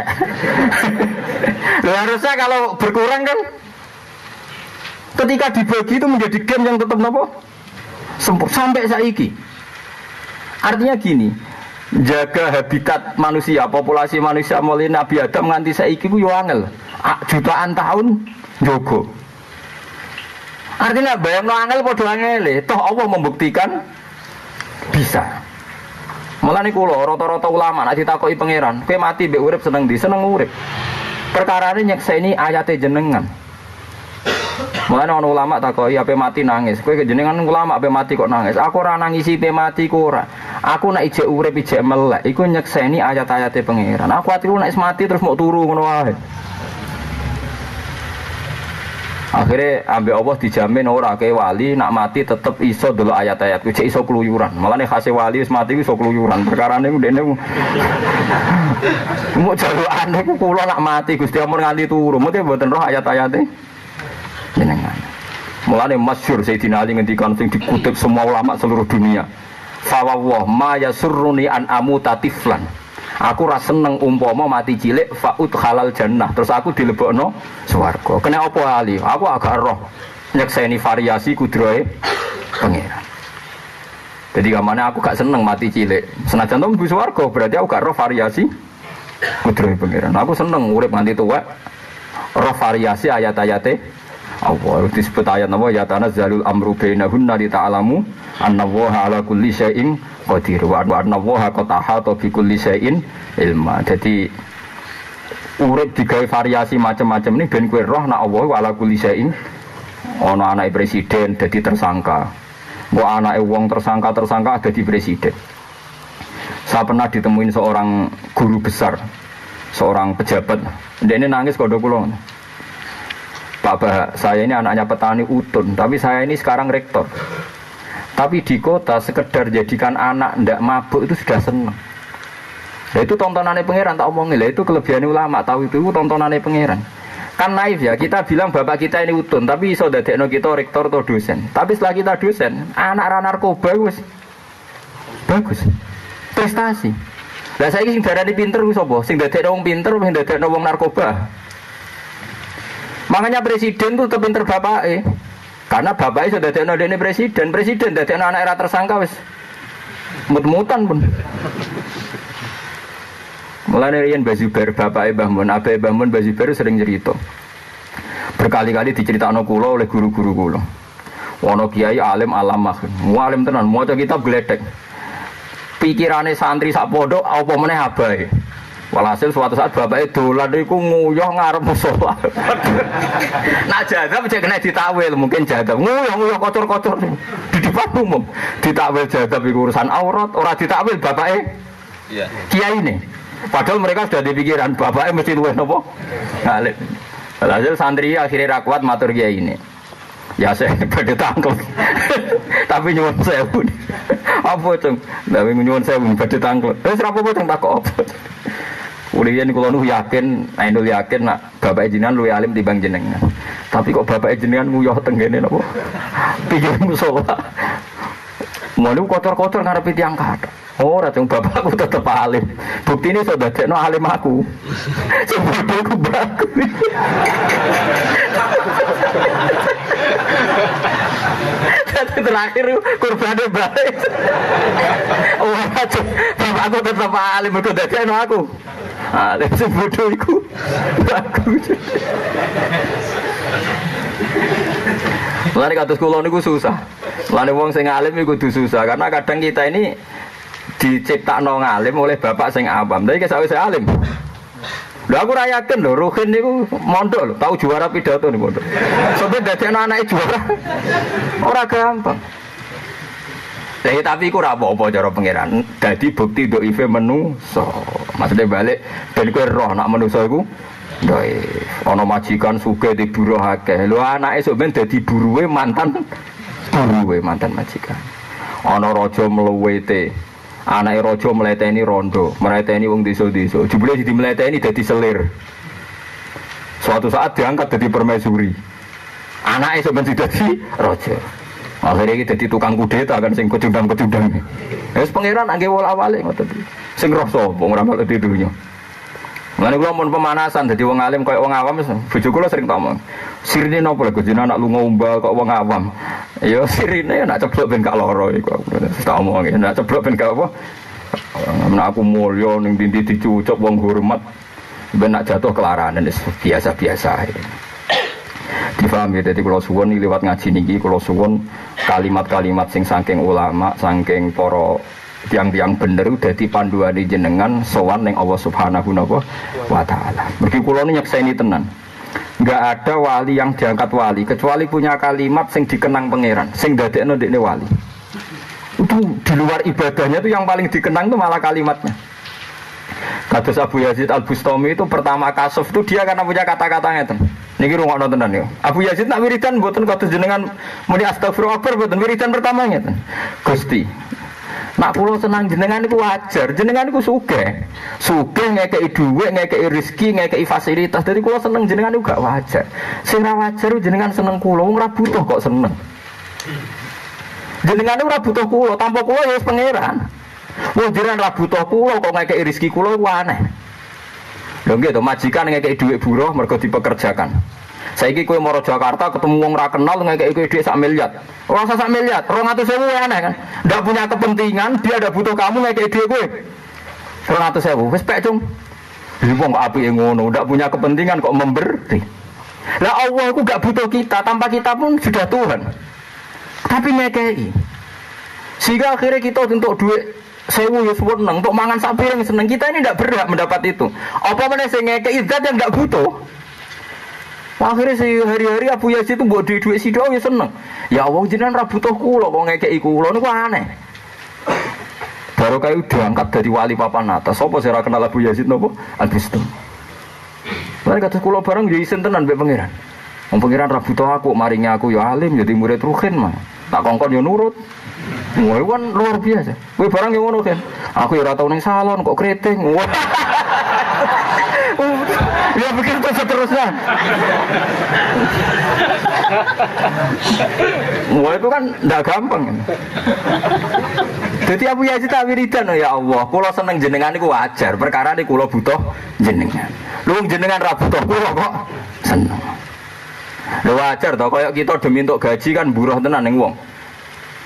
harusnya kalau berkurang kan ketika dibagi itu menjadi game yang tetap nopo sampai saiki. Artinya gini, jaga habitat manusia, populasi manusia mulai Nabi Adam nganti saiki ku yo angel. jutaan tahun jogo. Artinya bayang no angel podo angel toh Allah membuktikan bisa. Malah nih kulo rata-rata ulama nak ditakoki pangeran, kowe mati be urip seneng di seneng urip. Perkara ini nyekseni ayatnya jenengan. Mulane ana ulama takoki ape mati nangis. Kowe jenengan ulama ape mati kok nangis. Aku ora nangisi pe mati ku ora. Aku nak ijek urip ijek melek iku nyekseni ayat-ayate pangeran. Aku ati nek mati terus mau turu ngono wae. Akhirnya ambil Allah dijamin ora ke wali nak mati tetep iso dulu ayat-ayat cek iso keluyuran. Malah nih kasih wali mati iso keluyuran. Perkara ini udah nih mau jalur aneh kulo nak mati Gusti Amor nganti turu. Mesti buatan roh ayat-ayatnya jenengan. Mulane masyhur Sayyidina Ali ngendikan sing dikutip semua ulama seluruh dunia. Fawwah ma yasurruni an amuta tiflan. Aku rasa seneng umpama mati cilik faut halal jannah. Terus aku dilebokno swarga. Kena apa ali? Aku agak roh nyekseni variasi kudrohe pangeran. Jadi kamane aku gak seneng mati cilik. Senajan to mlebu swarga berarti aku gak roh variasi kudrohe pangeran. Aku seneng urip nganti tuwek roh variasi ayat-ayate Allah disebut ayat nama ya tanah zalul amru bainahunna li ta'lamu anna ala kulli syai'in qadir wa anna woha qad ahata bi kulli syai'in ilma. Jadi urip digawe variasi macam-macam ini ben kue roh nak Allah ala kulli syai'in ono anak presiden jadi tersangka. Mbok anak wong tersangka tersangka ada di presiden. Saya pernah ditemuin seorang guru besar, seorang pejabat. Dia ini nangis kode pulau. Pak Bah, saya ini anaknya petani utun, tapi saya ini sekarang rektor. Tapi di kota sekedar jadikan anak ndak mabuk itu sudah senang. Nah, itu tontonannya pangeran tak omongin lah itu kelebihan ulama tahu itu, itu tontonannya pangeran. Kan naif ya kita bilang bapak kita ini utun, tapi iso dadekno kita rektor atau dosen. Tapi setelah kita dosen, anak anak narkoba bagus, bagus, prestasi. Lah saya sing darani pinter ku sapa? Sing dadekno wong pinter, sing dadekno wong narkoba. Makanya presiden tuh pinter bapak eh. Karena bapak sudah ada ini presiden, presiden tidak anak era tersangka wes mut-mutan pun. Mulai dari yang Bazuber, bapak Mbah Mun, abe Mbah Mun Bazuber sering cerita. Berkali-kali diceritakan kulo oleh guru-guru kulo. Wono kiai alim alamah, alim tenan, mau kitab geledek. Pikirannya santri sak podok, apa meneh abai. Walhasil suatu saat bapak itu dolan iku nguyuh ngarep musola. nah jadab cek kena ditawil mungkin jadab nguyuh nguyuh kocor-kocor di depan umum. Ditawil jadab iku urusan aurat, ora ditawil bapake. Iya. Kiai ini. Padahal mereka sudah dipikiran bapaknya mesti luwih nopo? Ngalim. Walhasil santri akhirnya rakwat matur kiai ini. Ya saya pada tangkap. Tapi nyuwun sewu. Apa itu? Tapi nyuwun sewu pada tangkap. Terus apa apa tak apa? Ulian kalau nu yakin, Ainul yakin nak bapak jenengan lu alim bang jenengan. Tapi kok bapak jenengan nguyah tenggene napa? Pikir musola. Mau kotor-kotor ngarepi tiang kata. Oh, racun bapakku tetap alim. Bukti ini sudah no alim aku. Sebetulnya aku bagus. Tapi terakhir kurbannya baik. Oh, racun bapakku tetap alim. Mereka no aku. Alim sing bodoh iku bagus. Mulane kados kula niku susah. Mulane wong sing alim iku kudu susah karena kadang kita ini diciptakno ngalim oleh bapak sing awam. Tapi kesawise alim. Lha aku ra yakin lho Ruhin niku mondok lho, tau juara pidato nih mondok. Sampai dadi anake juara. Ora gampang. Jadi tapi ku apa-apa cara pangeran. Jadi bukti do ife menu so. Maksudnya balik dan kue roh nak so iku doi. Ono majikan suke di buruh akeh. Lu anak esok ben dadi buruwe mantan buruwe mantan majikan. Ono rojo meluwete. Anak rojo meleteni rondo, meleteni wong desa-desa. Jebule jadi meleteni dadi selir. Suatu saat diangkat jadi permaisuri. Anak esok ben dadi rojo. Akhirnya kita jadi tukang kudeta kan sing kecundang-kecundang. Wis pangeran angge wala wale ngoten. Sing roh sapa ora melok di dunya. Mulane kula mun pemanasan dadi wong alim koyo wong awam bojo kula sering tak. Sirine napa lho Gusti nak lunga umbal kok wong awam. Ya sirine nak ceblok ben gak lara iku aku tak omong nak ceblok ben gak apa. Nek aku mulya ning dindi dicucuk wong hormat. benak jatuh kelaranan biasa-biasa difahami jadi kalau suwon lewat ngaji niki kalau suwon kalimat-kalimat sing saking ulama saking poro tiang-tiang bener dadi panduan jenengan sowan neng Allah Subhanahu wa taala. Mergi kula nyekseni tenan. Enggak ada wali yang diangkat wali kecuali punya kalimat sing dikenang pangeran, sing dadekno ndekne wali. Itu di luar ibadahnya itu yang paling dikenang itu malah kalimatnya. Kados Abu Yazid Al Bustami itu pertama kasuf itu dia karena punya kata-katanya itu. Niki rungok nonton ya. Abu Yazid nak wiridan buatan kados jenengan muni astagfirullah buatan wiridan pertamanya. Gusti, Nak pulau senang jenengan itu wajar, jenengan itu suge, suge ngekei duit, ngekei rezeki, ngekei fasilitas. Jadi pulau seneng jenengan itu gak wajar. Sing wajar jenengan seneng kulo, ora butuh kok seneng. Jenengan itu butuh kulo, tanpa kulo ya pangeran. Wong jenengan butuh kulo kok ngekei kulo itu aneh. Lho gitu, majikan ngekei duit buruh mergo dipekerjakan. Saiki kowe moro Jakarta ketemu wong ra kenal ngekeki kowe dhuwit sak miliar. Ora usah sak miliar, 200.000 aneh kan. Ndak punya kepentingan, dia ada butuh kamu ngekeki dhuwit kowe. 200.000 wis pek cung. Wong kok apike ngono, ndak punya kepentingan kok memberi. Lah Allah itu gak butuh kita, tanpa kita pun sudah Tuhan. Tapi ngekeki. Sehingga akhirnya kita untuk duit sewu ya seneng, untuk mangan sapi yang seneng. Kita ini tidak berhak mendapat itu. Apa mana saya ngekei zat yang tidak butuh. Akhirnya si hari-hari Abu Yazid itu buat duit duit si doang ya seneng. Ya Allah jenengan rabu toh kulo kok ngekei kulo niku aneh. Baru kayak diangkat dari wali papan atas. Sopo saya kenal Abu Yazid nopo? Al Bistum. Mereka kata kulo bareng jadi isen tenan be pangeran. Wong pangeran aku, marinya aku ya alim jadi murid ruhin mah. Tak kongkon ya nurut. Wah, kan luar biasa. Wih barang yang ngono kan. Aku ya tau ning salon kok keriting. Wah. Ya begitu seterusnya. Wah itu kan tidak gampang. Jadi Abu Yazid tak wiridan ya Allah, kulo seneng jenengan itu wajar. Perkara ini kulo butuh jenengan. Lu jenengan ra butuh kulo kok seneng. Lu wajar toh, kayak kita demi untuk gaji kan buruh tenan ning wong.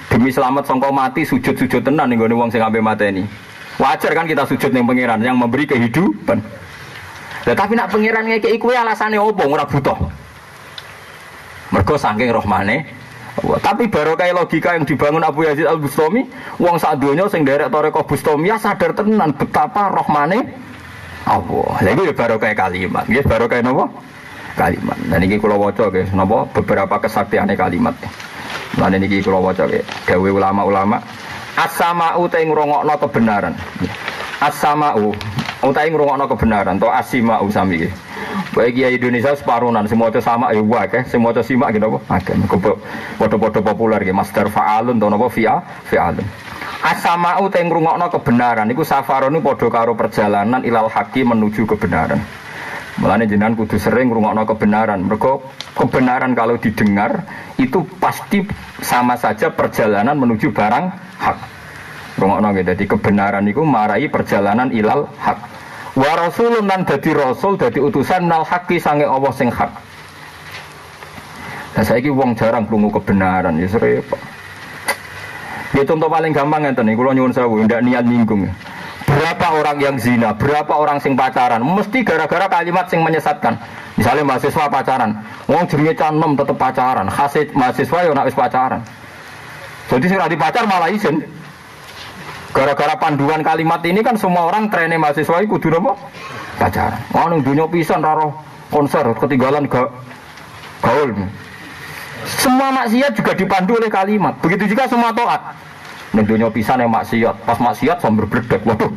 Demi selamat songko mati sujud-sujud tenan ning wong sing mati ini. Wajar kan kita sujud ning pangeran yang memberi kehidupan. Lah tapi nak pangeran ngekeki kuwi alasane opo ora butuh. Mergo saking rohmane tapi baru kayak logika yang dibangun Abu Yazid Al Bustami, uang saat dunia sing derek Toreko Bustami ya sadar tenan betapa rohmane Allah. Lagi ya baru kayak kalimat, ya baru kayak nopo kalimat. Dan ini kalau wajah guys, nopo beberapa kesaktiannya kalimat. Dan ini kalau wajah guys, gawe ulama-ulama. As-sama'u te ngrungokno kebenaran. As-sama'u utai ngrungokno kebenaran to asima usami iki. Baik ya Indonesia separunan semua itu sama ya wae semua itu simak gitu apa? Oke, podo-podo populer gitu Master fa'alun to napa fi'a fi'alun. Asama utai ngrungokno kebenaran iku safaron podo karo perjalanan ilal haki menuju kebenaran. Mulane jenengan kudu sering ngrungokno kebenaran. Mergo kebenaran kalau didengar itu pasti sama saja perjalanan menuju barang hak. Rungokno nggih dadi kebenaran itu marai perjalanan ilal hak. Wa rasulun nan dadi rasul dadi utusan nal haki sange Allah sing hak. Nah saiki wong jarang krungu kebenaran ya repot. Ya contoh paling gampang ngeten iki kula nyuwun sewu ndak niat nyinggung. Berapa orang yang zina, berapa orang sing pacaran, mesti gara-gara kalimat sing menyesatkan. Misalnya mahasiswa pacaran, wong jenenge canem tetep pacaran, khasih mahasiswa ya wis pacaran. Jadi sing pacar malah izin. Gara-gara panduan kalimat ini kan semua orang trennya mahasiswa itu kudu apa? Pacaran. Wah, ning dunia pisan raro konser ketinggalan ga gaul. Semua maksiat juga dipandu oleh kalimat. Begitu juga semua toat. Ning dunia pisan yang maksiat, pas maksiat sambil berdek. Waduh.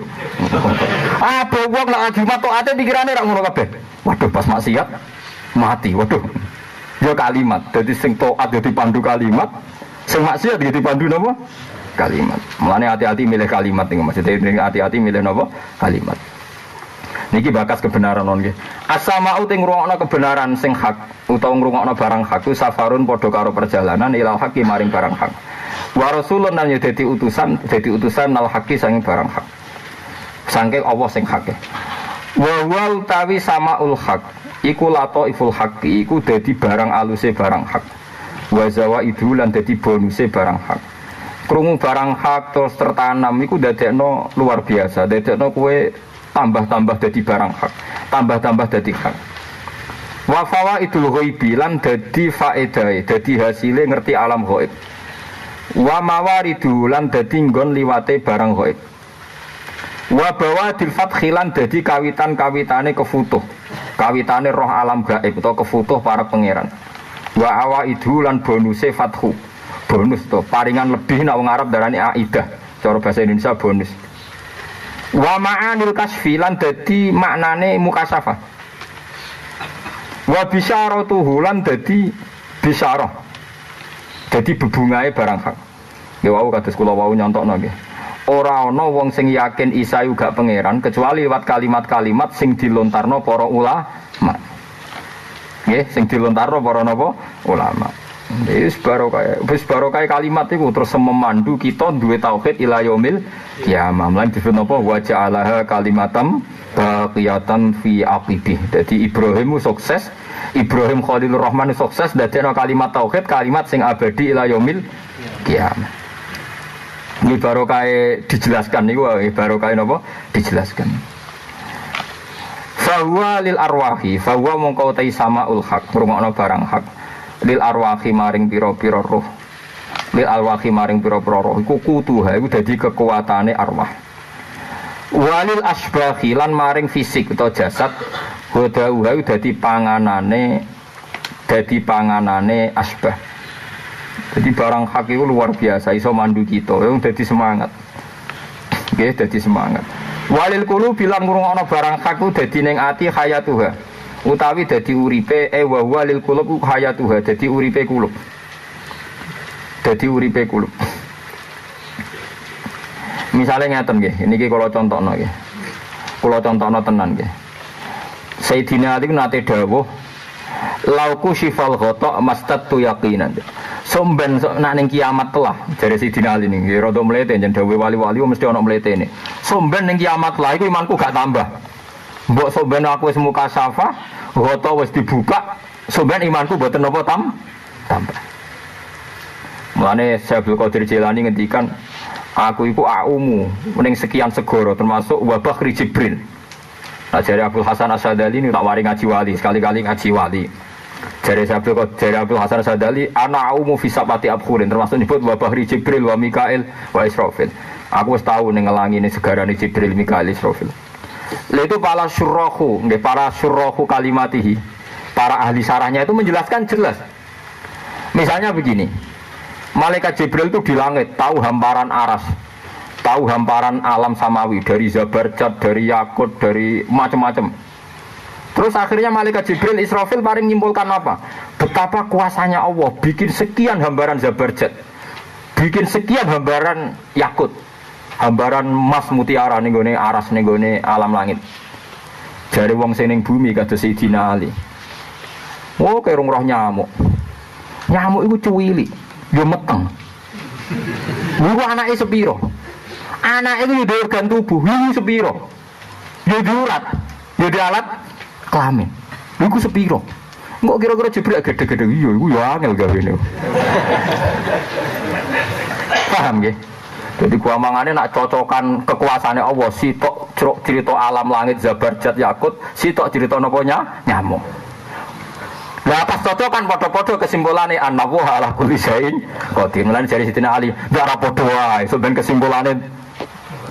Ah, wong nak lagi toate pikirane rak ngono kabeh. Waduh, pas maksiat mati. Waduh. Ya kalimat. Jadi sing toat jadi pandu kalimat, sing maksiat jadi pandu napa? kalimat. Mulane hati-hati milih kalimat nih maksudnya hati-hati milih nopo kalimat. Niki bakas kebenaran non nggih. As-sama'u ting ngrungokno kebenaran sing hak utawa ngrungokno barang hak ku safarun padha karo perjalanan ilal haqi maring barang hak. Wa rasulun lan dadi utusan dadi utusan nal haqi saking barang hak. Saking Allah sing hake. Wa wal tawi samaul hak iku lato iful haqi iku dadi barang aluse barang hak. Wa zawa idulan dadi bonuse barang hak krungu barang hak terus tertanam iku dadekno luar biasa dadekno kue tambah-tambah jadi barang hak tambah-tambah dadi hak wa fawaidul ghaibi lan dadi faedahe dadi hasile ngerti alam ghaib wa mawaridu lan dadi nggon liwate barang ghaib wa bawadil fathilan dadi kawitan-kawitane kefutuh. Kawitane roh alam gaib atau kefutuh para pangeran. Wa awaidu lan bonuse fathu. Bonus to paringan lebih nak wong Arab darani aidah cara bahasa Indonesia bonus. Wa ma'anil kasfilan dadi maknane mukasafah. Wa bisyaratuhu lan dadi bisyarah dadi bebungae barang hak ya wau kados kula wau nyontokno nggih ora ana wong sing yakin Isa juga pangeran kecuali lewat kalimat-kalimat sing dilontarno para ulama. Nggih, sing dilontarno para napa? Ulama. Wis barokah, wis barokah kalimat iku terus memandu kita duwe tauhid ila yaumil kiamah. Lan disebut napa wa ja'alaha kalimatam baqiyatan fi aqibih. Jadi Ibrahim sukses, Ibrahim Khalilur Rahman sukses dadekno kalimat tauhid, kalimat sing abadi ila yaumil kiamah. Ini baru kaya dijelaskan nih, wah baru kaya nopo dijelaskan. Fahuwa lil arwahi, fahuwa mongkau tai sama ul hak, no barang hak. Lil arwahi maring piro piro roh, lil arwahi maring piro piro roh. Iku kutuha, iku jadi kekuatannya arwah. Walil asbahi lan maring fisik atau jasad, hodauha jadi panganane, jadi panganane asbah. Jadi barang hak itu luar biasa, iso mandu kita, yang jadi semangat. Oke, jadi semangat. Walil kulu bilang ngurung barang hak itu jadi neng ati hayatuha. Utawi jadi uripe, eh wa walil kulub hayatuha, jadi uripe kulub. Jadi uripe kulub. Misalnya ngeten nggih, ini kalau contohno nggih. Kalau contohno tenan nggih. Sayyidina Ali nate dawuh lauku syifal khotok mastad tu yakinan somben nak ning kiamat telah dari si dinali nih ya rodo melete jen dawe wali-wali mesti melete ini somben ning kiamat telah iku imanku gak tambah mbok somben aku wis muka safa goto wis dibuka somben imanku mboten napa tam tambah Mulane Syaikhul Qadir Jilani ngendikan aku iku aumu ning sekian segoro termasuk wabah Jibril Nah jari Abdul Hasan Asadali ini tak wari ngaji wali sekali-kali ngaji wali Jari Abdul Jari Abdul Hasan Sadali, anak umu pati abkhurin termasuk nyebut wabah Jibril wa Mikael wa Israfil. Aku wis tahu ning ngelangi ini segara Jibril Mikael Israfil. Lalu itu para syurrohu, nggih para syurrohu kalimatihi. Para ahli sarahnya itu menjelaskan jelas. Misalnya begini, Malaikat Jibril itu di langit tahu hamparan aras, tahu hamparan alam samawi dari Zabarjat, dari Yakut, dari macam-macam. Terus akhirnya malaikat Jibril Israfil paling menyimpulkan apa? Betapa kuasanya Allah bikin sekian hambaran Zabarjat. Bikin sekian hambaran Yakut. Hambaran emas mutiara nih gue aras nih gue alam langit. Dari wong seneng bumi kata Sayyidina Ali. Oh kayak roh nyamuk. Nyamuk itu cuwili, yo meteng. Iku anaknya sepiro. Anak itu di organ tubuh, ini sepiro. Yo urat, yo alat kelamin. Iku sepiro? Enggak kira-kira Jibril gede-gede iya, iku ya angel gawe. Paham nggih? Jadi mangane nak cocokan kekuasaannya Allah sitok cerita alam langit Zabarjat Yakut, sitok cerita noponya nyamuk. Nah pas cocokan podo-podo kesimpulannya an-nabuh ala kulli syai'in qadir. Mulane jari Sidina Ali, ndak ra podo wae. Sebenarnya kesimpulannya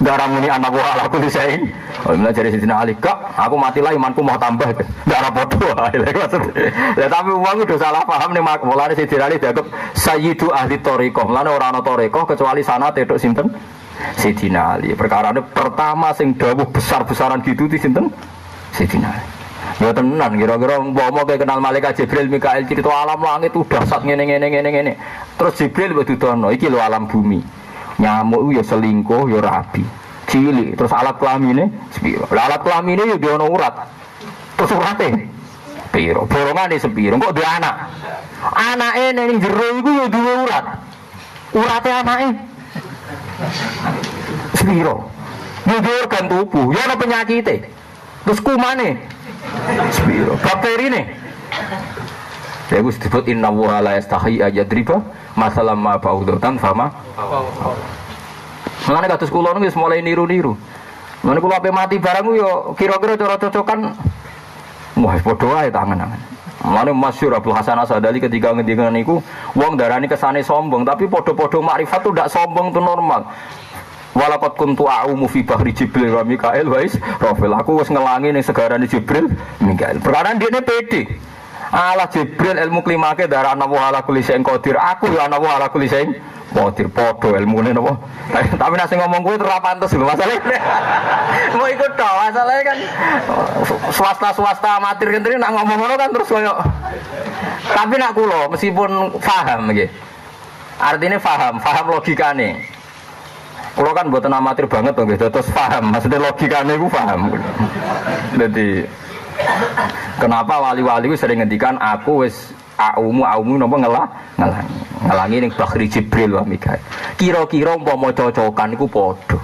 darah muni anak gua ala kulli syai'in. Oh, mulai dari sini Ali, kak, aku mati lah imanku mau tambah. Darah bodoh. Ya tapi uang udah salah paham nih mak. Mulane Sidina Ali dianggap sayyidu ahli torikoh. Mulane orang torikoh kecuali sana tedok sinten. Sidina Ali. Perkara ini pertama sing dawuh besar-besaran gitu di sinten. Sidina Ali. Ya tenan kira-kira mau kayak kenal malaikat Jibril Mikael cerita alam langit udah saat ngene ngene ngene ngene. Terus Jibril bedudono iki lo alam bumi nyamuk ya selingkuh ya rabi. Cilik. Terus alat kelamin sepiro. Alat kelamin ya dia urat. Terus urate? Borongan sepiro. Kok dia anak? Anak ini jero itu ya dua urat. Uratnya anaknya sepiro. Ya dua organ tubuh. Ya ada penyakit terus kumane? Sepiro. Bakteri nih Ya gue disebut inna wuha la yastahi aja driba masalah ma baudotan fama. Mengenai kados kula niku mulai niru-niru. Mengenai kula ape mati barang yo kira-kira cara cocokan Wah, padha wae tangan-tangan. Mulane masyhur Abdul Hasan Asadali ketika ngendikan niku wong darani kesane sombong tapi podo-podo makrifat tuh ndak sombong tuh normal. Walakot kuntu a'umu fi bahri Jibril wa Mikael wa Rafil. Aku wis ngelangi ning segarane Jibril, Mikael. Perkara dia pede. Allah Jibril ilmu klimake darah nawa ala kulli qadir. Aku ya nawa ala Qadir podo ilmune napa. Tapi nek ngomong kuwi ora pantes lho masalah. Mau ikut tok masalahnya kan swasta-swasta amatir kentri nak ngomong ngono kan terus koyo Tapi nak kula meskipun paham nggih. Artinya paham, paham logikane. Kulo kan buatan amatir banget tuh, gitu. terus paham, maksudnya logikanya gue paham. Jadi kenapa wali-wali sering ngendikan aku wis aumu aumu nopo ngelah ngelangi ngelangi ning Bakhri Jibril wa Mikail. Kira-kira umpama cocokan iku padha.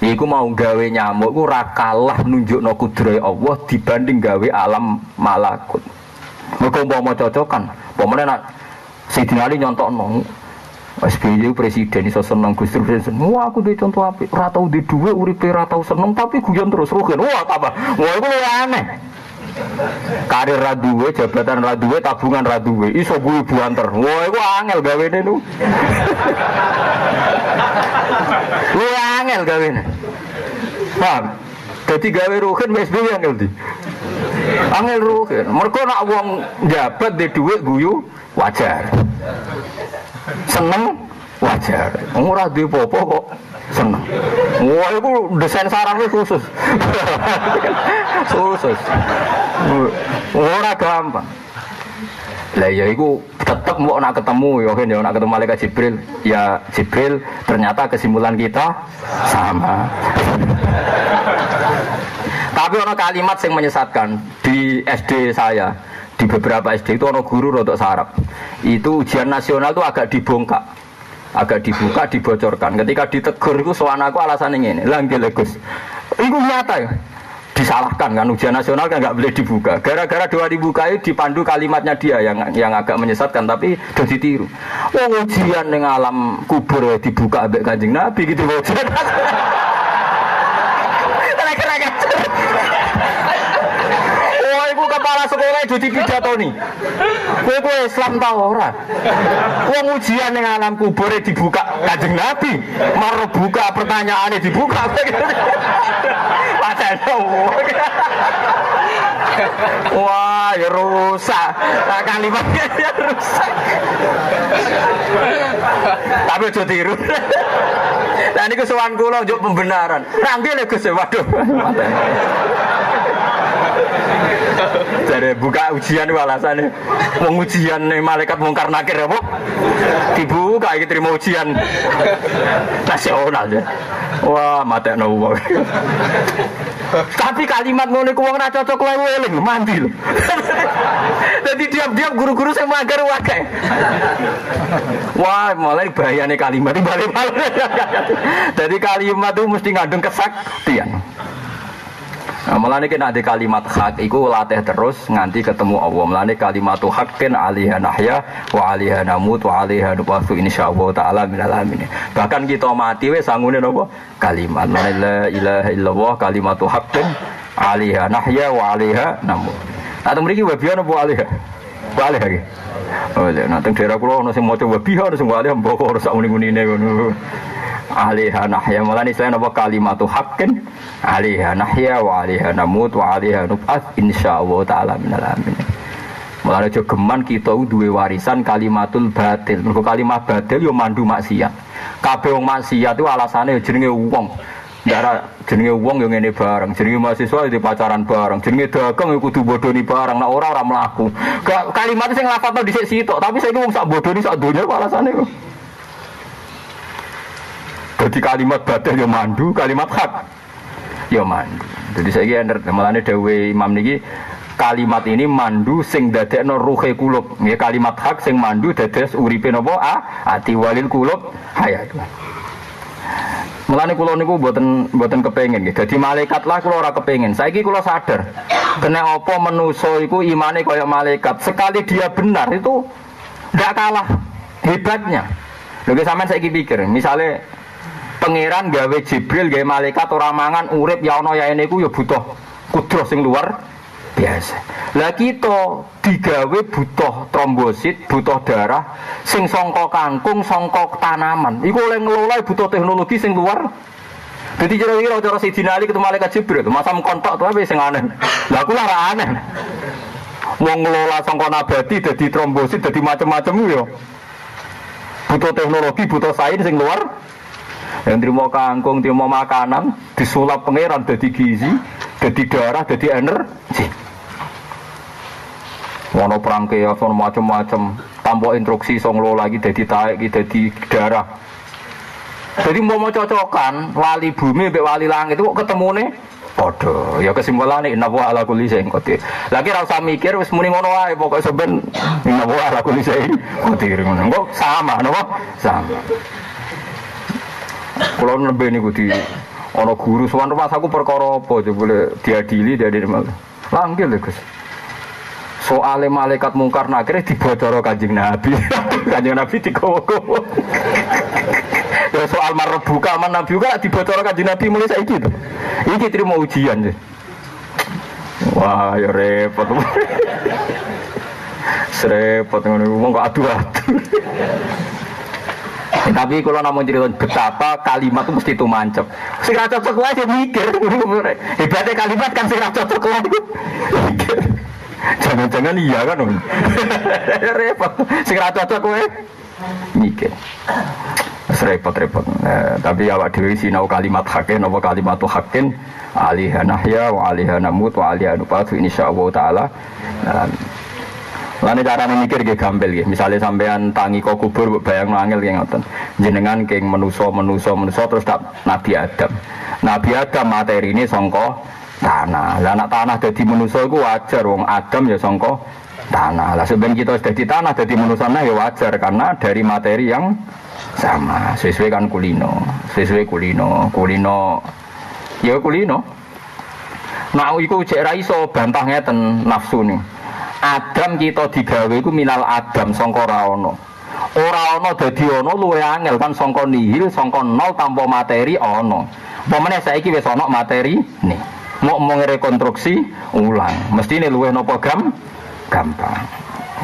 Iku mau gawe nyamuk ku ora kalah nunjukno kudrohe Allah dibanding gawe alam malakut. Mergo umpama cocokan, umpamane nak Sidin Ali nyontokno SBY presiden iso seneng Gus Dur seneng. Wah aku di contoh api. Ora tau di dhuwit uripe ora tau seneng tapi guyon terus rugen. Wah tambah. Wah iku aneh. Karir raduwe, jabatan raduwe, tabungan raduwe. Iso ibu anter. Wah iku angel gawene nu. Lu angel gawene. Paham? Jadi gawe rugen SBY angel di. Angel rugen. Mereka nak uang jabat di duit guyu wajar seneng. Wajar. Ora duwe popo kok seneng. Wah itu desain sarangnya khusus. Khusus. Ora gampang. Lah ya itu tetap mau nak ketemu ya kan ya nak ketemu malaikat Jibril. Ya Jibril ternyata kesimpulan kita sama. Tapi ono kalimat yang menyesatkan di SD saya di beberapa SD itu ono guru untuk sarap. Itu ujian nasional itu agak dibongkak. Agak dibuka dibocorkan. Ketika ditegur itu soal aku alasan ini lagi legus itu nyata ya. Disalahkan kan ujian nasional kan nggak boleh dibuka. Gara-gara dua dibuka itu dipandu kalimatnya dia yang yang agak menyesatkan tapi sudah ditiru. Oh ujian dengan alam kubur dibuka abek kanjeng nabi gitu ujian kepala sekolah itu nih. Kowe kowe Islam tau ora? Ujian ning alam kubur dibuka Kanjeng Nabi, mar buka pertanyaannya dibuka. Padahal Wah, ya rusak. Tak kalimatnya ya rusak. Tapi aja tiru. Nah ini kesuwan kula njuk pembenaran. Ranggil ya Gus, waduh. Jadi buka ujian alasannya mau ujian nih malaikat mungkar nakir apa? Dibuka iki terima ujian nasional ya. Wah, mata nopo. Tapi kalimat ngono ku wong cocok lewe eling mandi lho. Jadi diam-diam guru-guru saya magar wakai. Wah, mulai bahayane kalimat itu balik-balik. Jadi kalimat itu mesti ngandung kesaktian. Nah, melani kena ada kalimat hak, iku latih terus nganti ketemu Allah. Melani kalimat hakin alihah nahya wa alihah namut wa nubasu insya Allah taala minal amin. Bahkan kita mati wes sanggune apa? Kalimat la ilaha illallah kalimat hakin alihah nahya wa alihah namut. Nah, mriki wabiyan apa alihah? Wa alihah iki. Oh, nah teng daerah kula ono sing maca wabiha ono sing alihah mbok ora sak alaiha nahya. Mulane selain apa? Kalimatu haqqin. Alaiha nahya wa alaiha namut wa alaiha nub'ats. Insyaallah taala minal amin. Mulane aja geman kita duwe warisan kalimatul batil. Mergo kalimat batil yo mandu maksiat. Kabeh wong maksiat itu alasane jenenge wong. Dara jenenge wong yang ngene bareng, jenenge mahasiswa itu pacaran bareng, jenenge dagang itu kudu bodoni bareng, nah ora ora mlaku. Kalimat sing lafadzno dhisik sitok, tapi saiki wong sak bodoni sak donya alasane kok. Jadi kalimat badah ya mandu, kalimat hak ya mandu. Jadi saya kira malah Dewi Imam niki kalimat ini mandu sing no ruhe kulub. Ya kalimat hak sing mandu dades uripe napa a ati walil kulub hayat. Mulane kula niku mboten mboten kepengin nggih. Dadi malaikat lah kula ora sadar. Kena apa menuso iku imane kaya malaikat. Sekali dia benar itu ndak kalah hebatnya. Lho sampean saiki pikir, misalnya pangeran gawe Jibril gawe malaikat orang mangan urip ya ana ya ini ku ya butuh kudroh sing luar biasa. Lah kita digawe butuh trombosit, butuh darah sing songkok kangkung, songkok tanaman. Iku oleh ngelola butuh teknologi sing luar. Jadi kira-kira cara si Ali ketemu malaikat Jibril, masa kontak tuh apa sing aneh. Lah aku lah aneh. Mau ngelola songkok nabati, jadi trombosit, jadi macam-macam yo. Butuh teknologi, butuh sains sing luar. Yang terima kangkung, terima makanan, disulap pangeran jadi gizi, jadi darah, jadi energi. Wono perang keos, macam-macam. Tanpa instruksi song lo lagi jadi taek, jadi darah. Jadi mau mau cocokan wali bumi be wali langit itu ketemu nih Podo, ya kesimpulan nih nabu ala kuli sing kotir. Lagi rasa mikir wis muni ngono wae pokoknya seben nabu ala kuli sing kotir ngono. Kok sama nopo? Sama. Kalau nih di ono guru. Sowan rumah aku perkara apa? Boleh diadili malah. Langgil Gus. Soalnya malaikat mungkar nakir dibocor kanjeng Nabi. Kanjeng Nabi dikowo-kowo ya soal marbuka man Nabi juga dibocor kanjeng Nabi mulai saya gitu ini terima ujian sih wah ya repot. Serepot ngomong kok adu-adu tapi kalau namun cerita betapa kalimat itu mesti itu mancep. Ra cocok aja mikir. Hebatnya kalimat kan ra cocok Mikir. Jangan-jangan iya kan repot. Sing ra cocok kowe mikir. repot-repot. Nah, tapi awak dhewe sinau kalimat hakin apa kalimat hakin aliha nahya wa aliha namut wa aliha nubatu insyaallah taala. Nah, Lani cara mikir gak gampil ya. Misalnya sampean tangi kok kubur bayang nangil yang ngoten. Jenengan keng menuso menuso menuso terus tak Nabi Adam. Nabi Adam materi ini songko tanah. Lah anak tanah jadi manusia itu wajar wong Adam ya songko tanah. Lah sebenarnya kita sudah di tanah jadi manusia ya wajar karena dari materi yang sama. Sesuai kan kulino, sesuai kulino, kulino ya kulino. Nah, iku cek ra iso bantah ngeten nafsu nih. Adam kita digawe iku minal Adam sangka ora ana. Ora ana dadi ana luwe angel kan sangka nihil, sangka nol tanpa materi ana. Pemene saiki wis ana materi nih mau rekonstruksi ulang. Mesti ini luwih nopo gam? Gampang.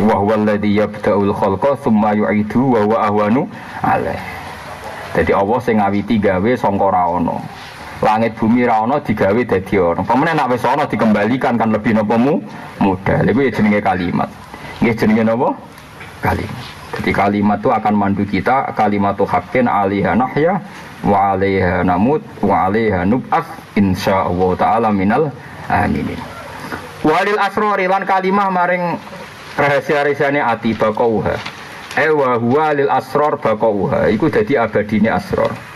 Wa huwa alladhi yabda'ul khalqa tsumma yu'idu wa huwa ahwanu alaih. Jadi Allah sing ngawiti gawe sangka ora ana langit bumi ra ana digawe dadi ana pemene nek wis ana dikembalikan kan lebih napa mu? Mudah iku ya jenenge kalimat. Nggih jenenge napa kalimat. Jadi kalimat itu akan mandu kita kalimat itu hakin alihah nahya wa alaiha namut wa alaiha nub'af insyaallah taala minal aminin. Walil asrori lan kalimah maring rahasia-rahasiane ati bakauha. E wa huwa lil asror bakauha. Iku dadi abadine asror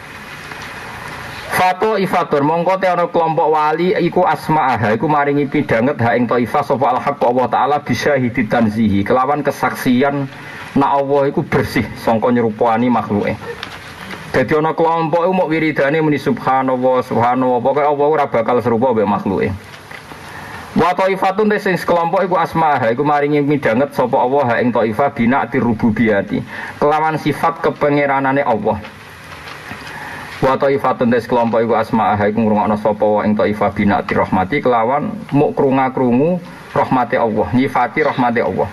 Fato ifatur mongko te ana kelompok wali iku asma'aha iku maringi pidanget ha ing taifah sapa al haqq Allah taala bisa hiditanzihi kelawan kesaksian na Allah iku bersih sangka nyerupani makhluke jadi ana kelompok mau wiridane muni subhanallah subhanallah pokoke Allah ora bakal serupa mbek makhluke. Wa taifatun sing kelompok iku asmaha iku maringi midanget sapa Allah ha ing taifah bina rububiyati. Kelawan sifat kepengeranane Allah. Wa taifatun des kelompok iku asmaha iku ngrungokno sapa wa ing taifah bina rahmati kelawan muk krunga-krungu rahmati Allah, nyifati rahmati Allah.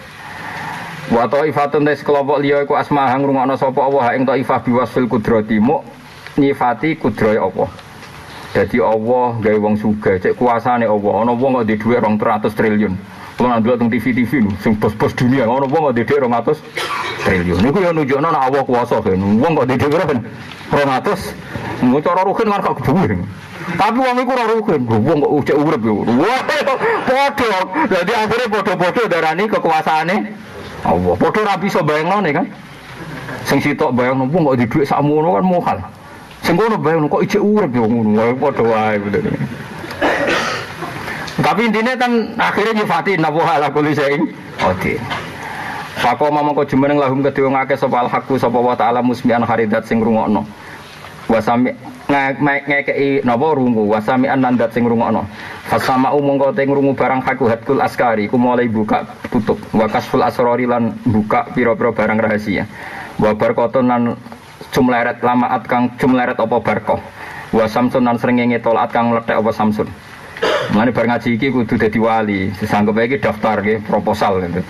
Wa taifatun tes kelompok liya iku asmahang rungokno sapa Allah ing taifah biwasfil kudrati mu nyifati kudroy Allah. Jadi Allah gawe wong sugih, cek kuasane Allah. Ana wong kok dhuwit 200 triliun. Kalau nanti teng TV-TV nu, sing bos-bos dunia, ana wong kok di dhuwit 200 triliun. Niku ya nunjukno nek Allah kuasa kan. Wong kok di dhuwit kan 200. Mau cara rugen kok kebuwe. Tapi wong iku ora rugen. Wong kok cek urip yo. Wah, padha. Jadi akhirnya padha-padha darani kekuasaane Allah. Padha ra bisa bayangno kan. Sing sitok bayangno wong kok di dhuwit sakmono kan mohal. Sing kono bayangno kok ijek urip yo ngono. Padha wae. Tapi intinya kan akhirnya nyifati nabuha ala kulli qadir. Fako mama kau jumeneng lahum kedua ngake sapa al haqqu sapa wa ta'ala musmi'an haridat sing rungokno. Wasami ngekei napa rungu wasami an nandat sing rungokno. Fasama umum kau teng rungu barang haku hatkul askari ku mulai buka tutup. Wa kasful asrori lan buka piro-piro barang rahasia. Wa barkoton lan cumleret lamaat kang cumleret apa barkoh. Wa samsun lan sering ngetolaat kang letek apa samsun. Mulane bar ngaji iki kudu dadi wali. Sesanggup iki daftar nggih proposal gitu.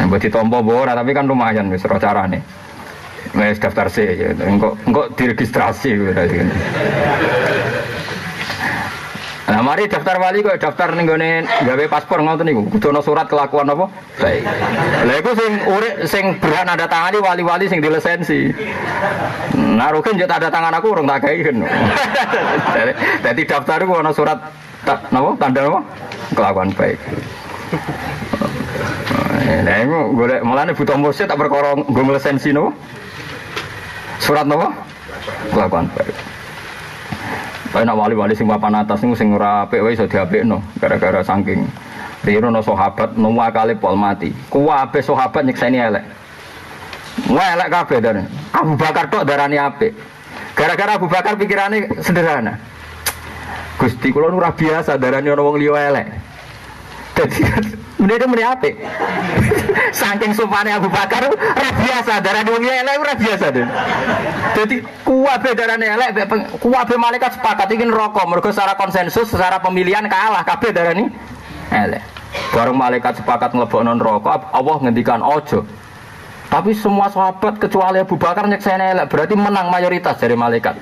Nah, ditampa mbok ora tapi kan lumayan wis ora carane. Wis daftar sih, ya. engko engko diregistrasi berarti. Nah, mari daftar wali kok daftar ning gone gawe paspor ngoten niku. Kudu ana surat kelakuan apa? Baik. Lah iku sing urip sing berhak nanda tangani wali-wali sing di lisensi. Nah, rugen yo tanda tangan aku urung tak gawe. Dadi daftar iku ana surat napa? Tanda apa? Kelakuan baik. Nah, iku golek mulane butuh mursyid tak perkara nggo lisensi napa? Surat napa? Kelakuan baik. Tapi nak wali-wali sing papan atas nih sing ora apik wae iso diapikno gara-gara saking riru no sahabat nemu akale pol mati. Kuwabe sahabat nyekseni elek. Wah elek kabeh Abu Bakar tok darani apik. Gara-gara Abu Bakar pikirannya sederhana. Gusti kula ora biasa darani ana wong liya elek. Dadi meneh meneh apik. Saking supane Abu Bakar ora biasa darani wong liya elek ora biasa deh. Jadi kuwabe darane elek kuwabe malaikat sepakat iki neraka mergo secara konsensus secara pemilihan kalah kabeh darani elek. Bareng malaikat sepakat nglebokno neraka Allah ngendikan ojo. Tapi semua sahabat kecuali Abu Bakar nyekseni elek berarti menang mayoritas dari malaikat.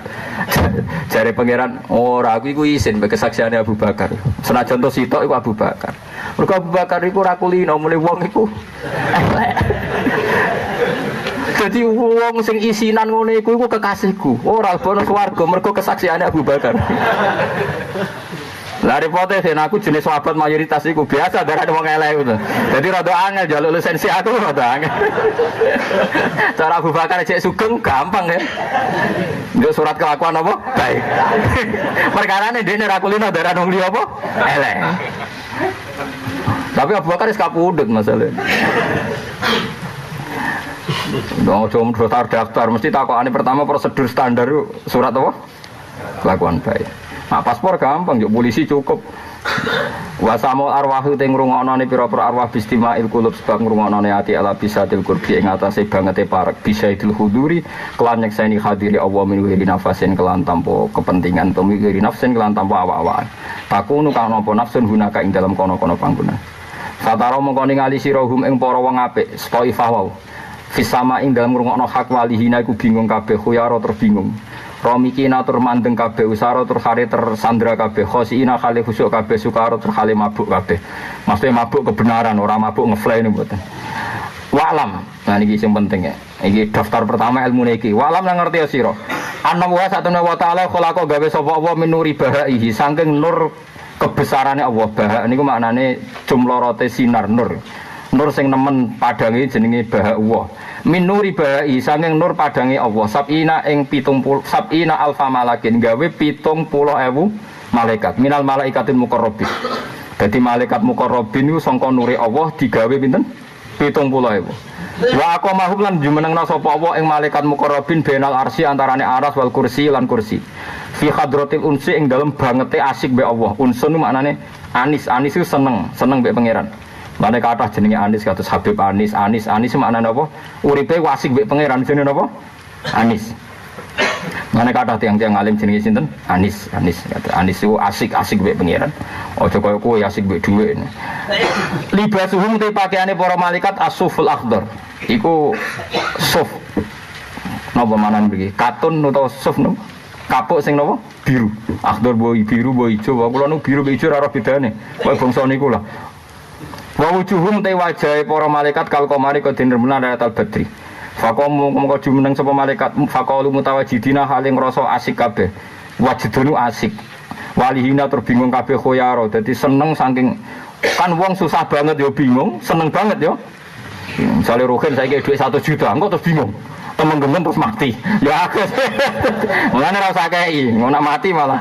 Dari pangeran ora aku iku isin bagi kesaksiannya Abu Bakar. Senajan to sitok iku Abu Bakar. Mergo Abu Bakar iku ora kulino mulai wong iku. Jadi wong sing isinan ngono iku iku kekasihku. Ora bono swarga mergo kesaksiane Abu Bakar. Lah repote sen aku jenis sahabat mayoritas iku biasa darah wong elek itu. Jadi rada angel jaluk lisensi aku rada angel. Cara Abu Bakar cek sugeng gampang ya. Dia surat kelakuan apa? Baik. Perkara ini dia kulino darah liya apa? Elek. Tapi Abu Bakar wis kapundhut masalahnya. Dong, cuma daftar daftar, mesti takut pertama prosedur standar surat apa? Kelakuan baik. Nah, paspor gampang, yuk polisi cukup. Wasamul arwahu te ngrungokno pira-pira arwah bistima il kulub sebab ngrungokno ne ati ala bisa til kurbi ing atase bangete parek bisa idul huduri kelan nyekseni hadiri Allah min wiri nafasin kelan tanpa kepentingan wiri nafsin kelan tanpa awa-awaan takunu kang napa nafsun hunaka ing dalam kono-kono panggonan. Sataro mengko ningali sira hum ing para wong apik stoifah wau. Fisama ing dalam ngrungokno hak walihina iku bingung kabeh khuyaro terbingung Romikina tur mandeng kabeh usaro tur hari tersandra kabeh khosiina kali khusuk kabeh sukaro tur mabuk kabeh maksudnya mabuk kebenaran orang mabuk ngefly ini buatan Walam, nah ini yang penting ya. Ini daftar pertama ilmu niki. Walam yang ngerti ya siro. Anna wa satu wa ta'ala kholako gawe sopa Allah minuri bahaihi. Sangking nur kebesarannya Allah bahak. Ini maknanya jumlah rote sinar nur. Nur sing nemen padangi jenenge bahak Allah minuri bahai sanging nur padangi Allah. Sabina ing pitung puluh sabina alfa malakin. Gawe pitung puluh ewu malaikat. Minal malaikatin mukorobin jadi malaikat mukorobin itu songko nuri Allah digawe pinten? Pitung puluh ewu. Wa aku mahum lan jumeneng sapa Allah ing malaikat mukorobin benal arsi antarane aras wal kursi lan kursi. Fi hadratil unsi ing dalem bangete asik be Allah. Unsun maknane anis, anis itu seneng, seneng be pangeran. Mana kata jenenge Anis kata Habib Anis, Anis, Anis mana apa? Uripe wasik mbek pangeran jenenge apa? Anis. Mana kata tiang-tiang alim jenenge sinten? Anis, Anis. Kata Anis itu asik-asik mbek pangeran. Ojo koyo kowe asik mbek dhuwit. Libasuhum te pakaiane para malaikat asuful akhdar. Iku suf. Napa manan begini? Katun atau suf no? Kapuk sing napa? Biru. Akhdar boy biru boy ijo. Kula nu biru ijo ora bedane. Kowe bangsa niku lah. Wa wujuhum te wajahe para malaikat kal komari kodin remena rayatal badri. Fakomu mongko jumeneng sapa malaikat faqalu mutawajidina hale ngrasa asik kabeh. Wajidunu asik. Walihina terbingung kabeh khoyaro. Dadi seneng saking kan wong susah banget yo bingung, seneng banget yo. Misalnya Ruhin saya kayak duit satu juta, enggak terus bingung. Temen-temen terus mati. Ya aku. Mulane ora usah kei, ngono mati malah.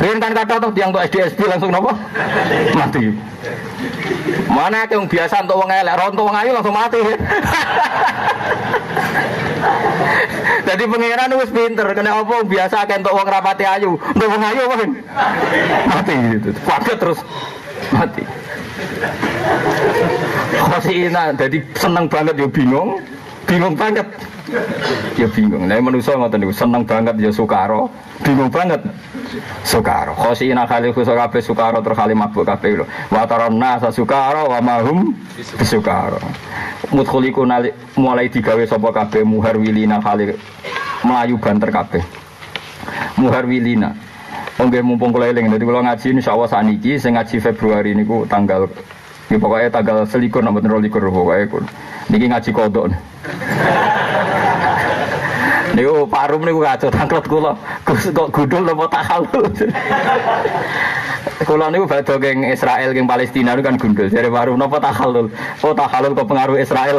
Rian kan kata tuh tiang tuh SDSB langsung nopo mati. Mana yang biasa untuk wong elek, rontok wong ayu langsung mati. Jadi pengiran wis pinter, kena apa biasa kan untuk wong rapati ayu, untuk wong ayu apa Mati gitu. Pakai terus mati. Khosina jadi seneng banget yo bingung. Bingung banget. Ya bingung. Lah manusa ngoten niku seneng banget ya sukaro. Bingung banget. Sukaro. Khosina kali khusuk kabeh sukaro terus kali mabuk kabeh lho. Wa taronna sukaro wa mahum sukaro. Mudkhuliku mulai digawe sapa kabeh muharwilina kali melayu banter kabeh. Muharwilina. Oke mumpung kula eling dadi kula ngaji insyaallah saniki sing ngaji Februari niku tanggal Ya pokoknya tanggal selikur nomor likur pokoknya kun. Niki ngaji kodok. Niku parum niku kacau tangklet kula. Kok gudul napa tahalul. Kula niku badhe geng Israel geng Palestina niku kan gundul. Jare parum napa tahalul. Oh tahalul kok pengaruh Israel.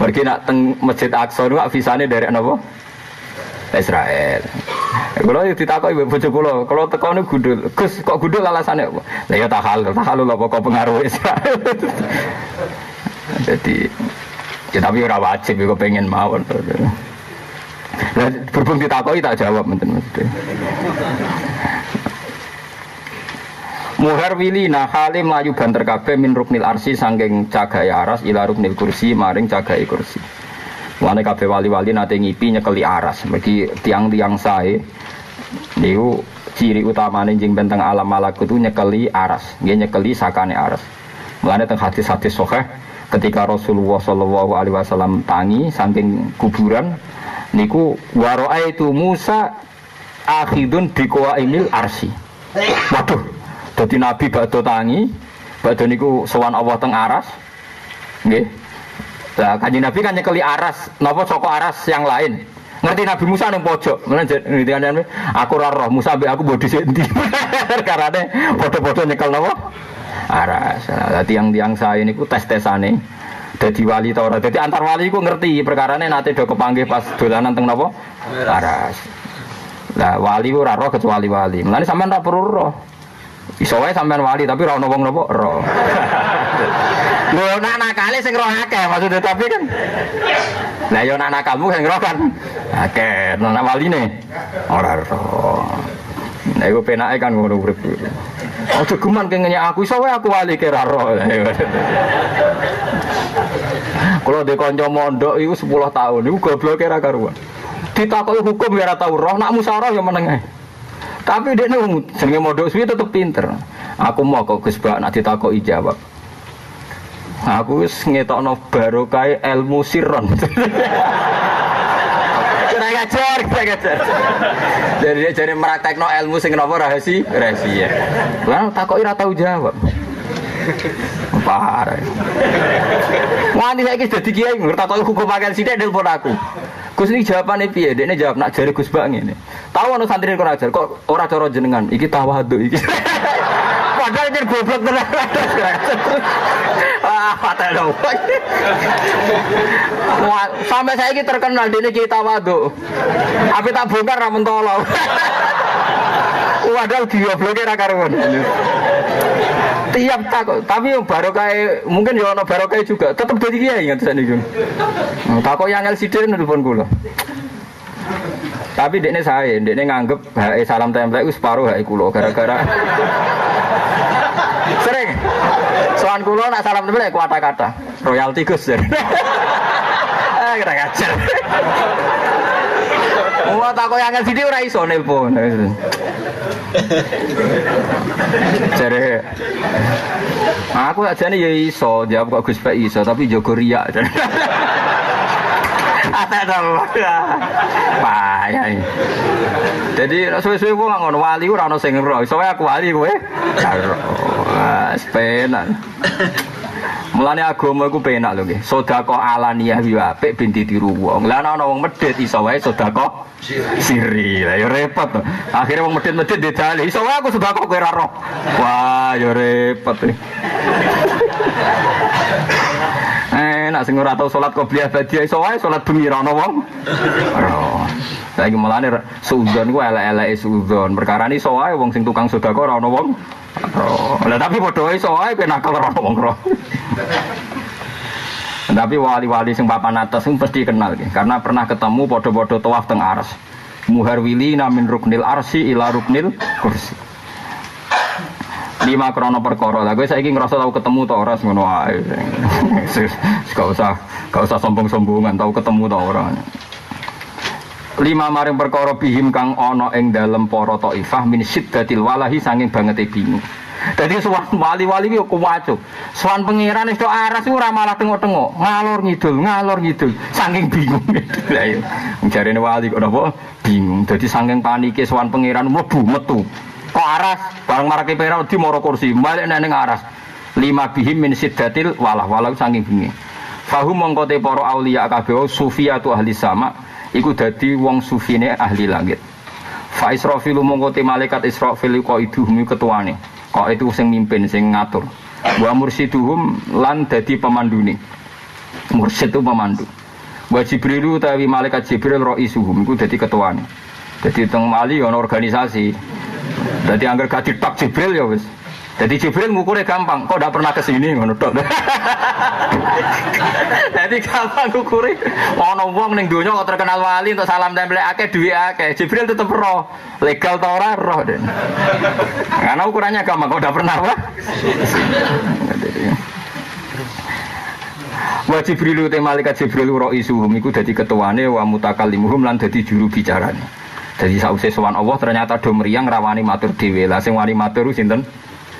Pergi nak teng Masjid Aqsa niku visane dari napa? Israel. Kalau itu ditakoi ibu bojo kulo, kalau teko nih gudul, Gus kok gudul alasannya apa? Lah ya tahalul, tahalul apa kok pengaruh Israel. Jadi ya tapi ora wajib ya pengen mawon. Nah, berhubung ditakoi tak jawab menten mesti. Muhar nah halim layu banter kabeh min ruknil arsi sangking cagai aras ila ruknil kursi maring cagai kursi. Mulane kabeh wali-wali nate ngipi nyekeli aras. Mergi tiang-tiang sae niku ciri utamane jeng benteng alam malakut itu nyekeli aras. Nggih nyekeli sakane aras. Mulane teng hadis-hadis sahih ketika Rasulullah Shallallahu alaihi wasallam tangi saking kuburan niku waroa itu Musa akhidun bikoa imil arsi. Waduh, jadi Nabi badhe tangi, badhe niku sowan Allah teng aras. Nggih, Nah, kanji Nabi kan nyekeli aras, nopo soko aras yang lain. Ngerti Nabi Musa ning pojok. Ngerti kan aku ora roh Musa ambek aku bodi sik endi. Karane foto-foto nyekel nopo? Aras. Nah, tiang-tiang saya niku tes-tesane dadi wali ta ora. Dadi antar wali ku ngerti perkarane nate do kepanggih pas dolanan teng nopo? Aras. Lah wali ku ora roh kecuali wali. Mulane sampean ora perlu roh. Iso sampean wali tapi ora ono nopo roh. Lho nak nakale sing roh akeh maksudnya tapi kan. Lah yo nak kamu sing roh kan akeh nak waline ora roh. Nah iku penake kan ngono urip. Ojo geman kengene aku iso aku wali kira roh. Kalau di konco mondok itu 10 tahun, itu goblok kira karuan. Ditakoki hukum ya tau roh, nak musyawarah ya meneng tapi dia nung jenenge modok suwi tetep pinter. Aku mau kok Gus nak ditakoki jawab. Aku wis ngetokno barokah ilmu sirron. Kira ngajar, kira ngajar. Jadi dia jadi meraktekno ilmu sing napa rahasia, rahasia. Lah takoki ora tau jawab. Parah. Wani saiki dadi kiai ngertakoki hukum akal sithik nelpon aku. Gus ini jawabannya piye? Dia ini jawab nak jari Gus Bang ini. Tahu anu santri kau ajar kok orang coro jenengan. Iki tawadu iki. Padahal ini goblok tenan. Ah, patah dong. Sampai saya ini terkenal dia ini kita wadu. Tapi tak bongkar tolong. Waduh dia blokir akaruan tiap takut tapi baru kayak mungkin ya ono kayak juga tetap jadi kiai ingat saya nih nah, takut yang LCD nelfon gue tapi dekne saya dekne nganggep hae salam template itu separuh hae kulo gara-gara soan kulo nak salam template kata kata royalti gus ya ah kita ngajar Wah, takut yang LCD ora iso nelpon. Jare aku aja nih ya iso jawab kok Gus Pak iso tapi jogo riak. Ate dong. Payah. Jadi suwe-suwe wong ngono wali ora ono sing ero. Iso aku wali kowe. Wes penak. Mulane agama iku penak lho nggih. Sedekah alaniyah yo apik ben ditiru wong. Lah ana wong medhit iso wae sedekah siri. Lah yo repot. Akhirnya wong medhit-medhit didali. Iso wae aku sedekah kowe ora roh. Wah, yo repot. Eh, nak sing ora tau salat qobliyah badiah iso wae salat bengi ra ono wong. Ora. Saiki mulane suudzon ku elek-eleke suudzon. Perkara iso wae wong sing tukang sedekah ora ono wong. Lah tapi padha iso wae penakal ora ono wong ro. Tapi wali-wali sing papan atas sing pasti kenal ya. karena pernah ketemu podo-podo tawaf teng aras. Muharwili namin ruknil arsi ila ruknil kursi. Lima krono perkara lah gue saiki ngerasa tahu ketemu tau ora ngono ae gak usah gak usah sombong-sombongan tahu ketemu tau ora lima maring perkara bihim kang ana ing dalem para taifah min syiddatil walahi sanging banget bingung jadi suwan wali-wali itu kuwacu. Suwan pengiran itu aras ora malah tengok-tengok, ngalor ngidul, ngalor ngidul, saking bingung. Jarene wali kok napa? Bingung. Jadi saking panike suwan pengiran mlebu metu. Kok aras, barang marake peran di moro kursi, balik neng aras. Lima bihim min siddatil walah walah saking bingung. Fahum mongko te para aulia kabeh sufiyatu ahli sama iku dadi wong sufine ahli langit. Fa Israfil mongko te malaikat Israfil kok iduhum ketuane. Kok itu sing mimpin sing ngatur. Wa mursiduhum lan dadi pemandune. Mursid itu pemandu. Wa Jibril utawi malaikat Jibril ro'isuhum iku dadi ketuane. Jadi teng Mali ana organisasi. Jadi anggar gaji tak Jibril ya wis. Jadi Jibril ngukurnya gampang, kok tidak pernah ke sini ngono tok. Jadi gampang ngukure. Ono wong ning donya kok terkenal wali untuk salam tempel akeh duwe akeh. Jibril tetep roh. Legal ta ora roh den. Karena ukurannya gampang, kok tidak pernah wah. Wa Jibril te malaikat Jibril ro isuhum iku dadi ketuane wa mutakallimuhum lan dadi juru bicarane. Jadi sausé sowan Allah ternyata do meriang rawani matur dhewe. Lah sing wani matur sinten?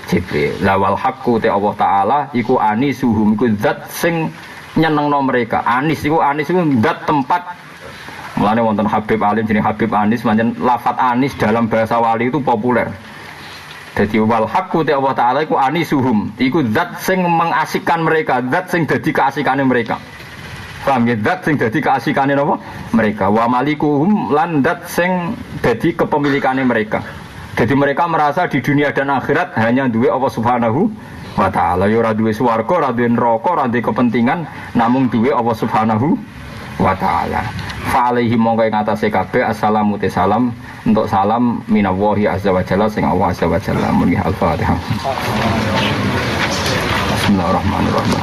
Jibril. Lah wal haqqu te Allah taala iku anisuhum iku zat sing nyenengno mereka. Anis iku anis iku zat tempat Mulane wonten Habib Alim jeneng Habib Anis pancen lafat anis dalam bahasa wali itu populer. Jadi wal haqqu te Allah taala iku anisuhum. Iku zat sing mengasikkan mereka, zat sing dadi keasikane mereka. Paham ya? Dat sing dadi keasikane napa? Mereka. Wa malikuhum lan dat sing dadi kepemilikane mereka. Jadi mereka merasa di dunia dan akhirat hanya duwe Allah Subhanahu wa taala. Ya ora duwe swarga, ora duwe kepentingan, namun duwe Allah Subhanahu wa taala. Fa alaihi mongko ing atase assalamu te salam untuk salam minallahi azza wa jalla sing Allah azza wa jalla muni al-Fatihah. Bismillahirrahmanirrahim.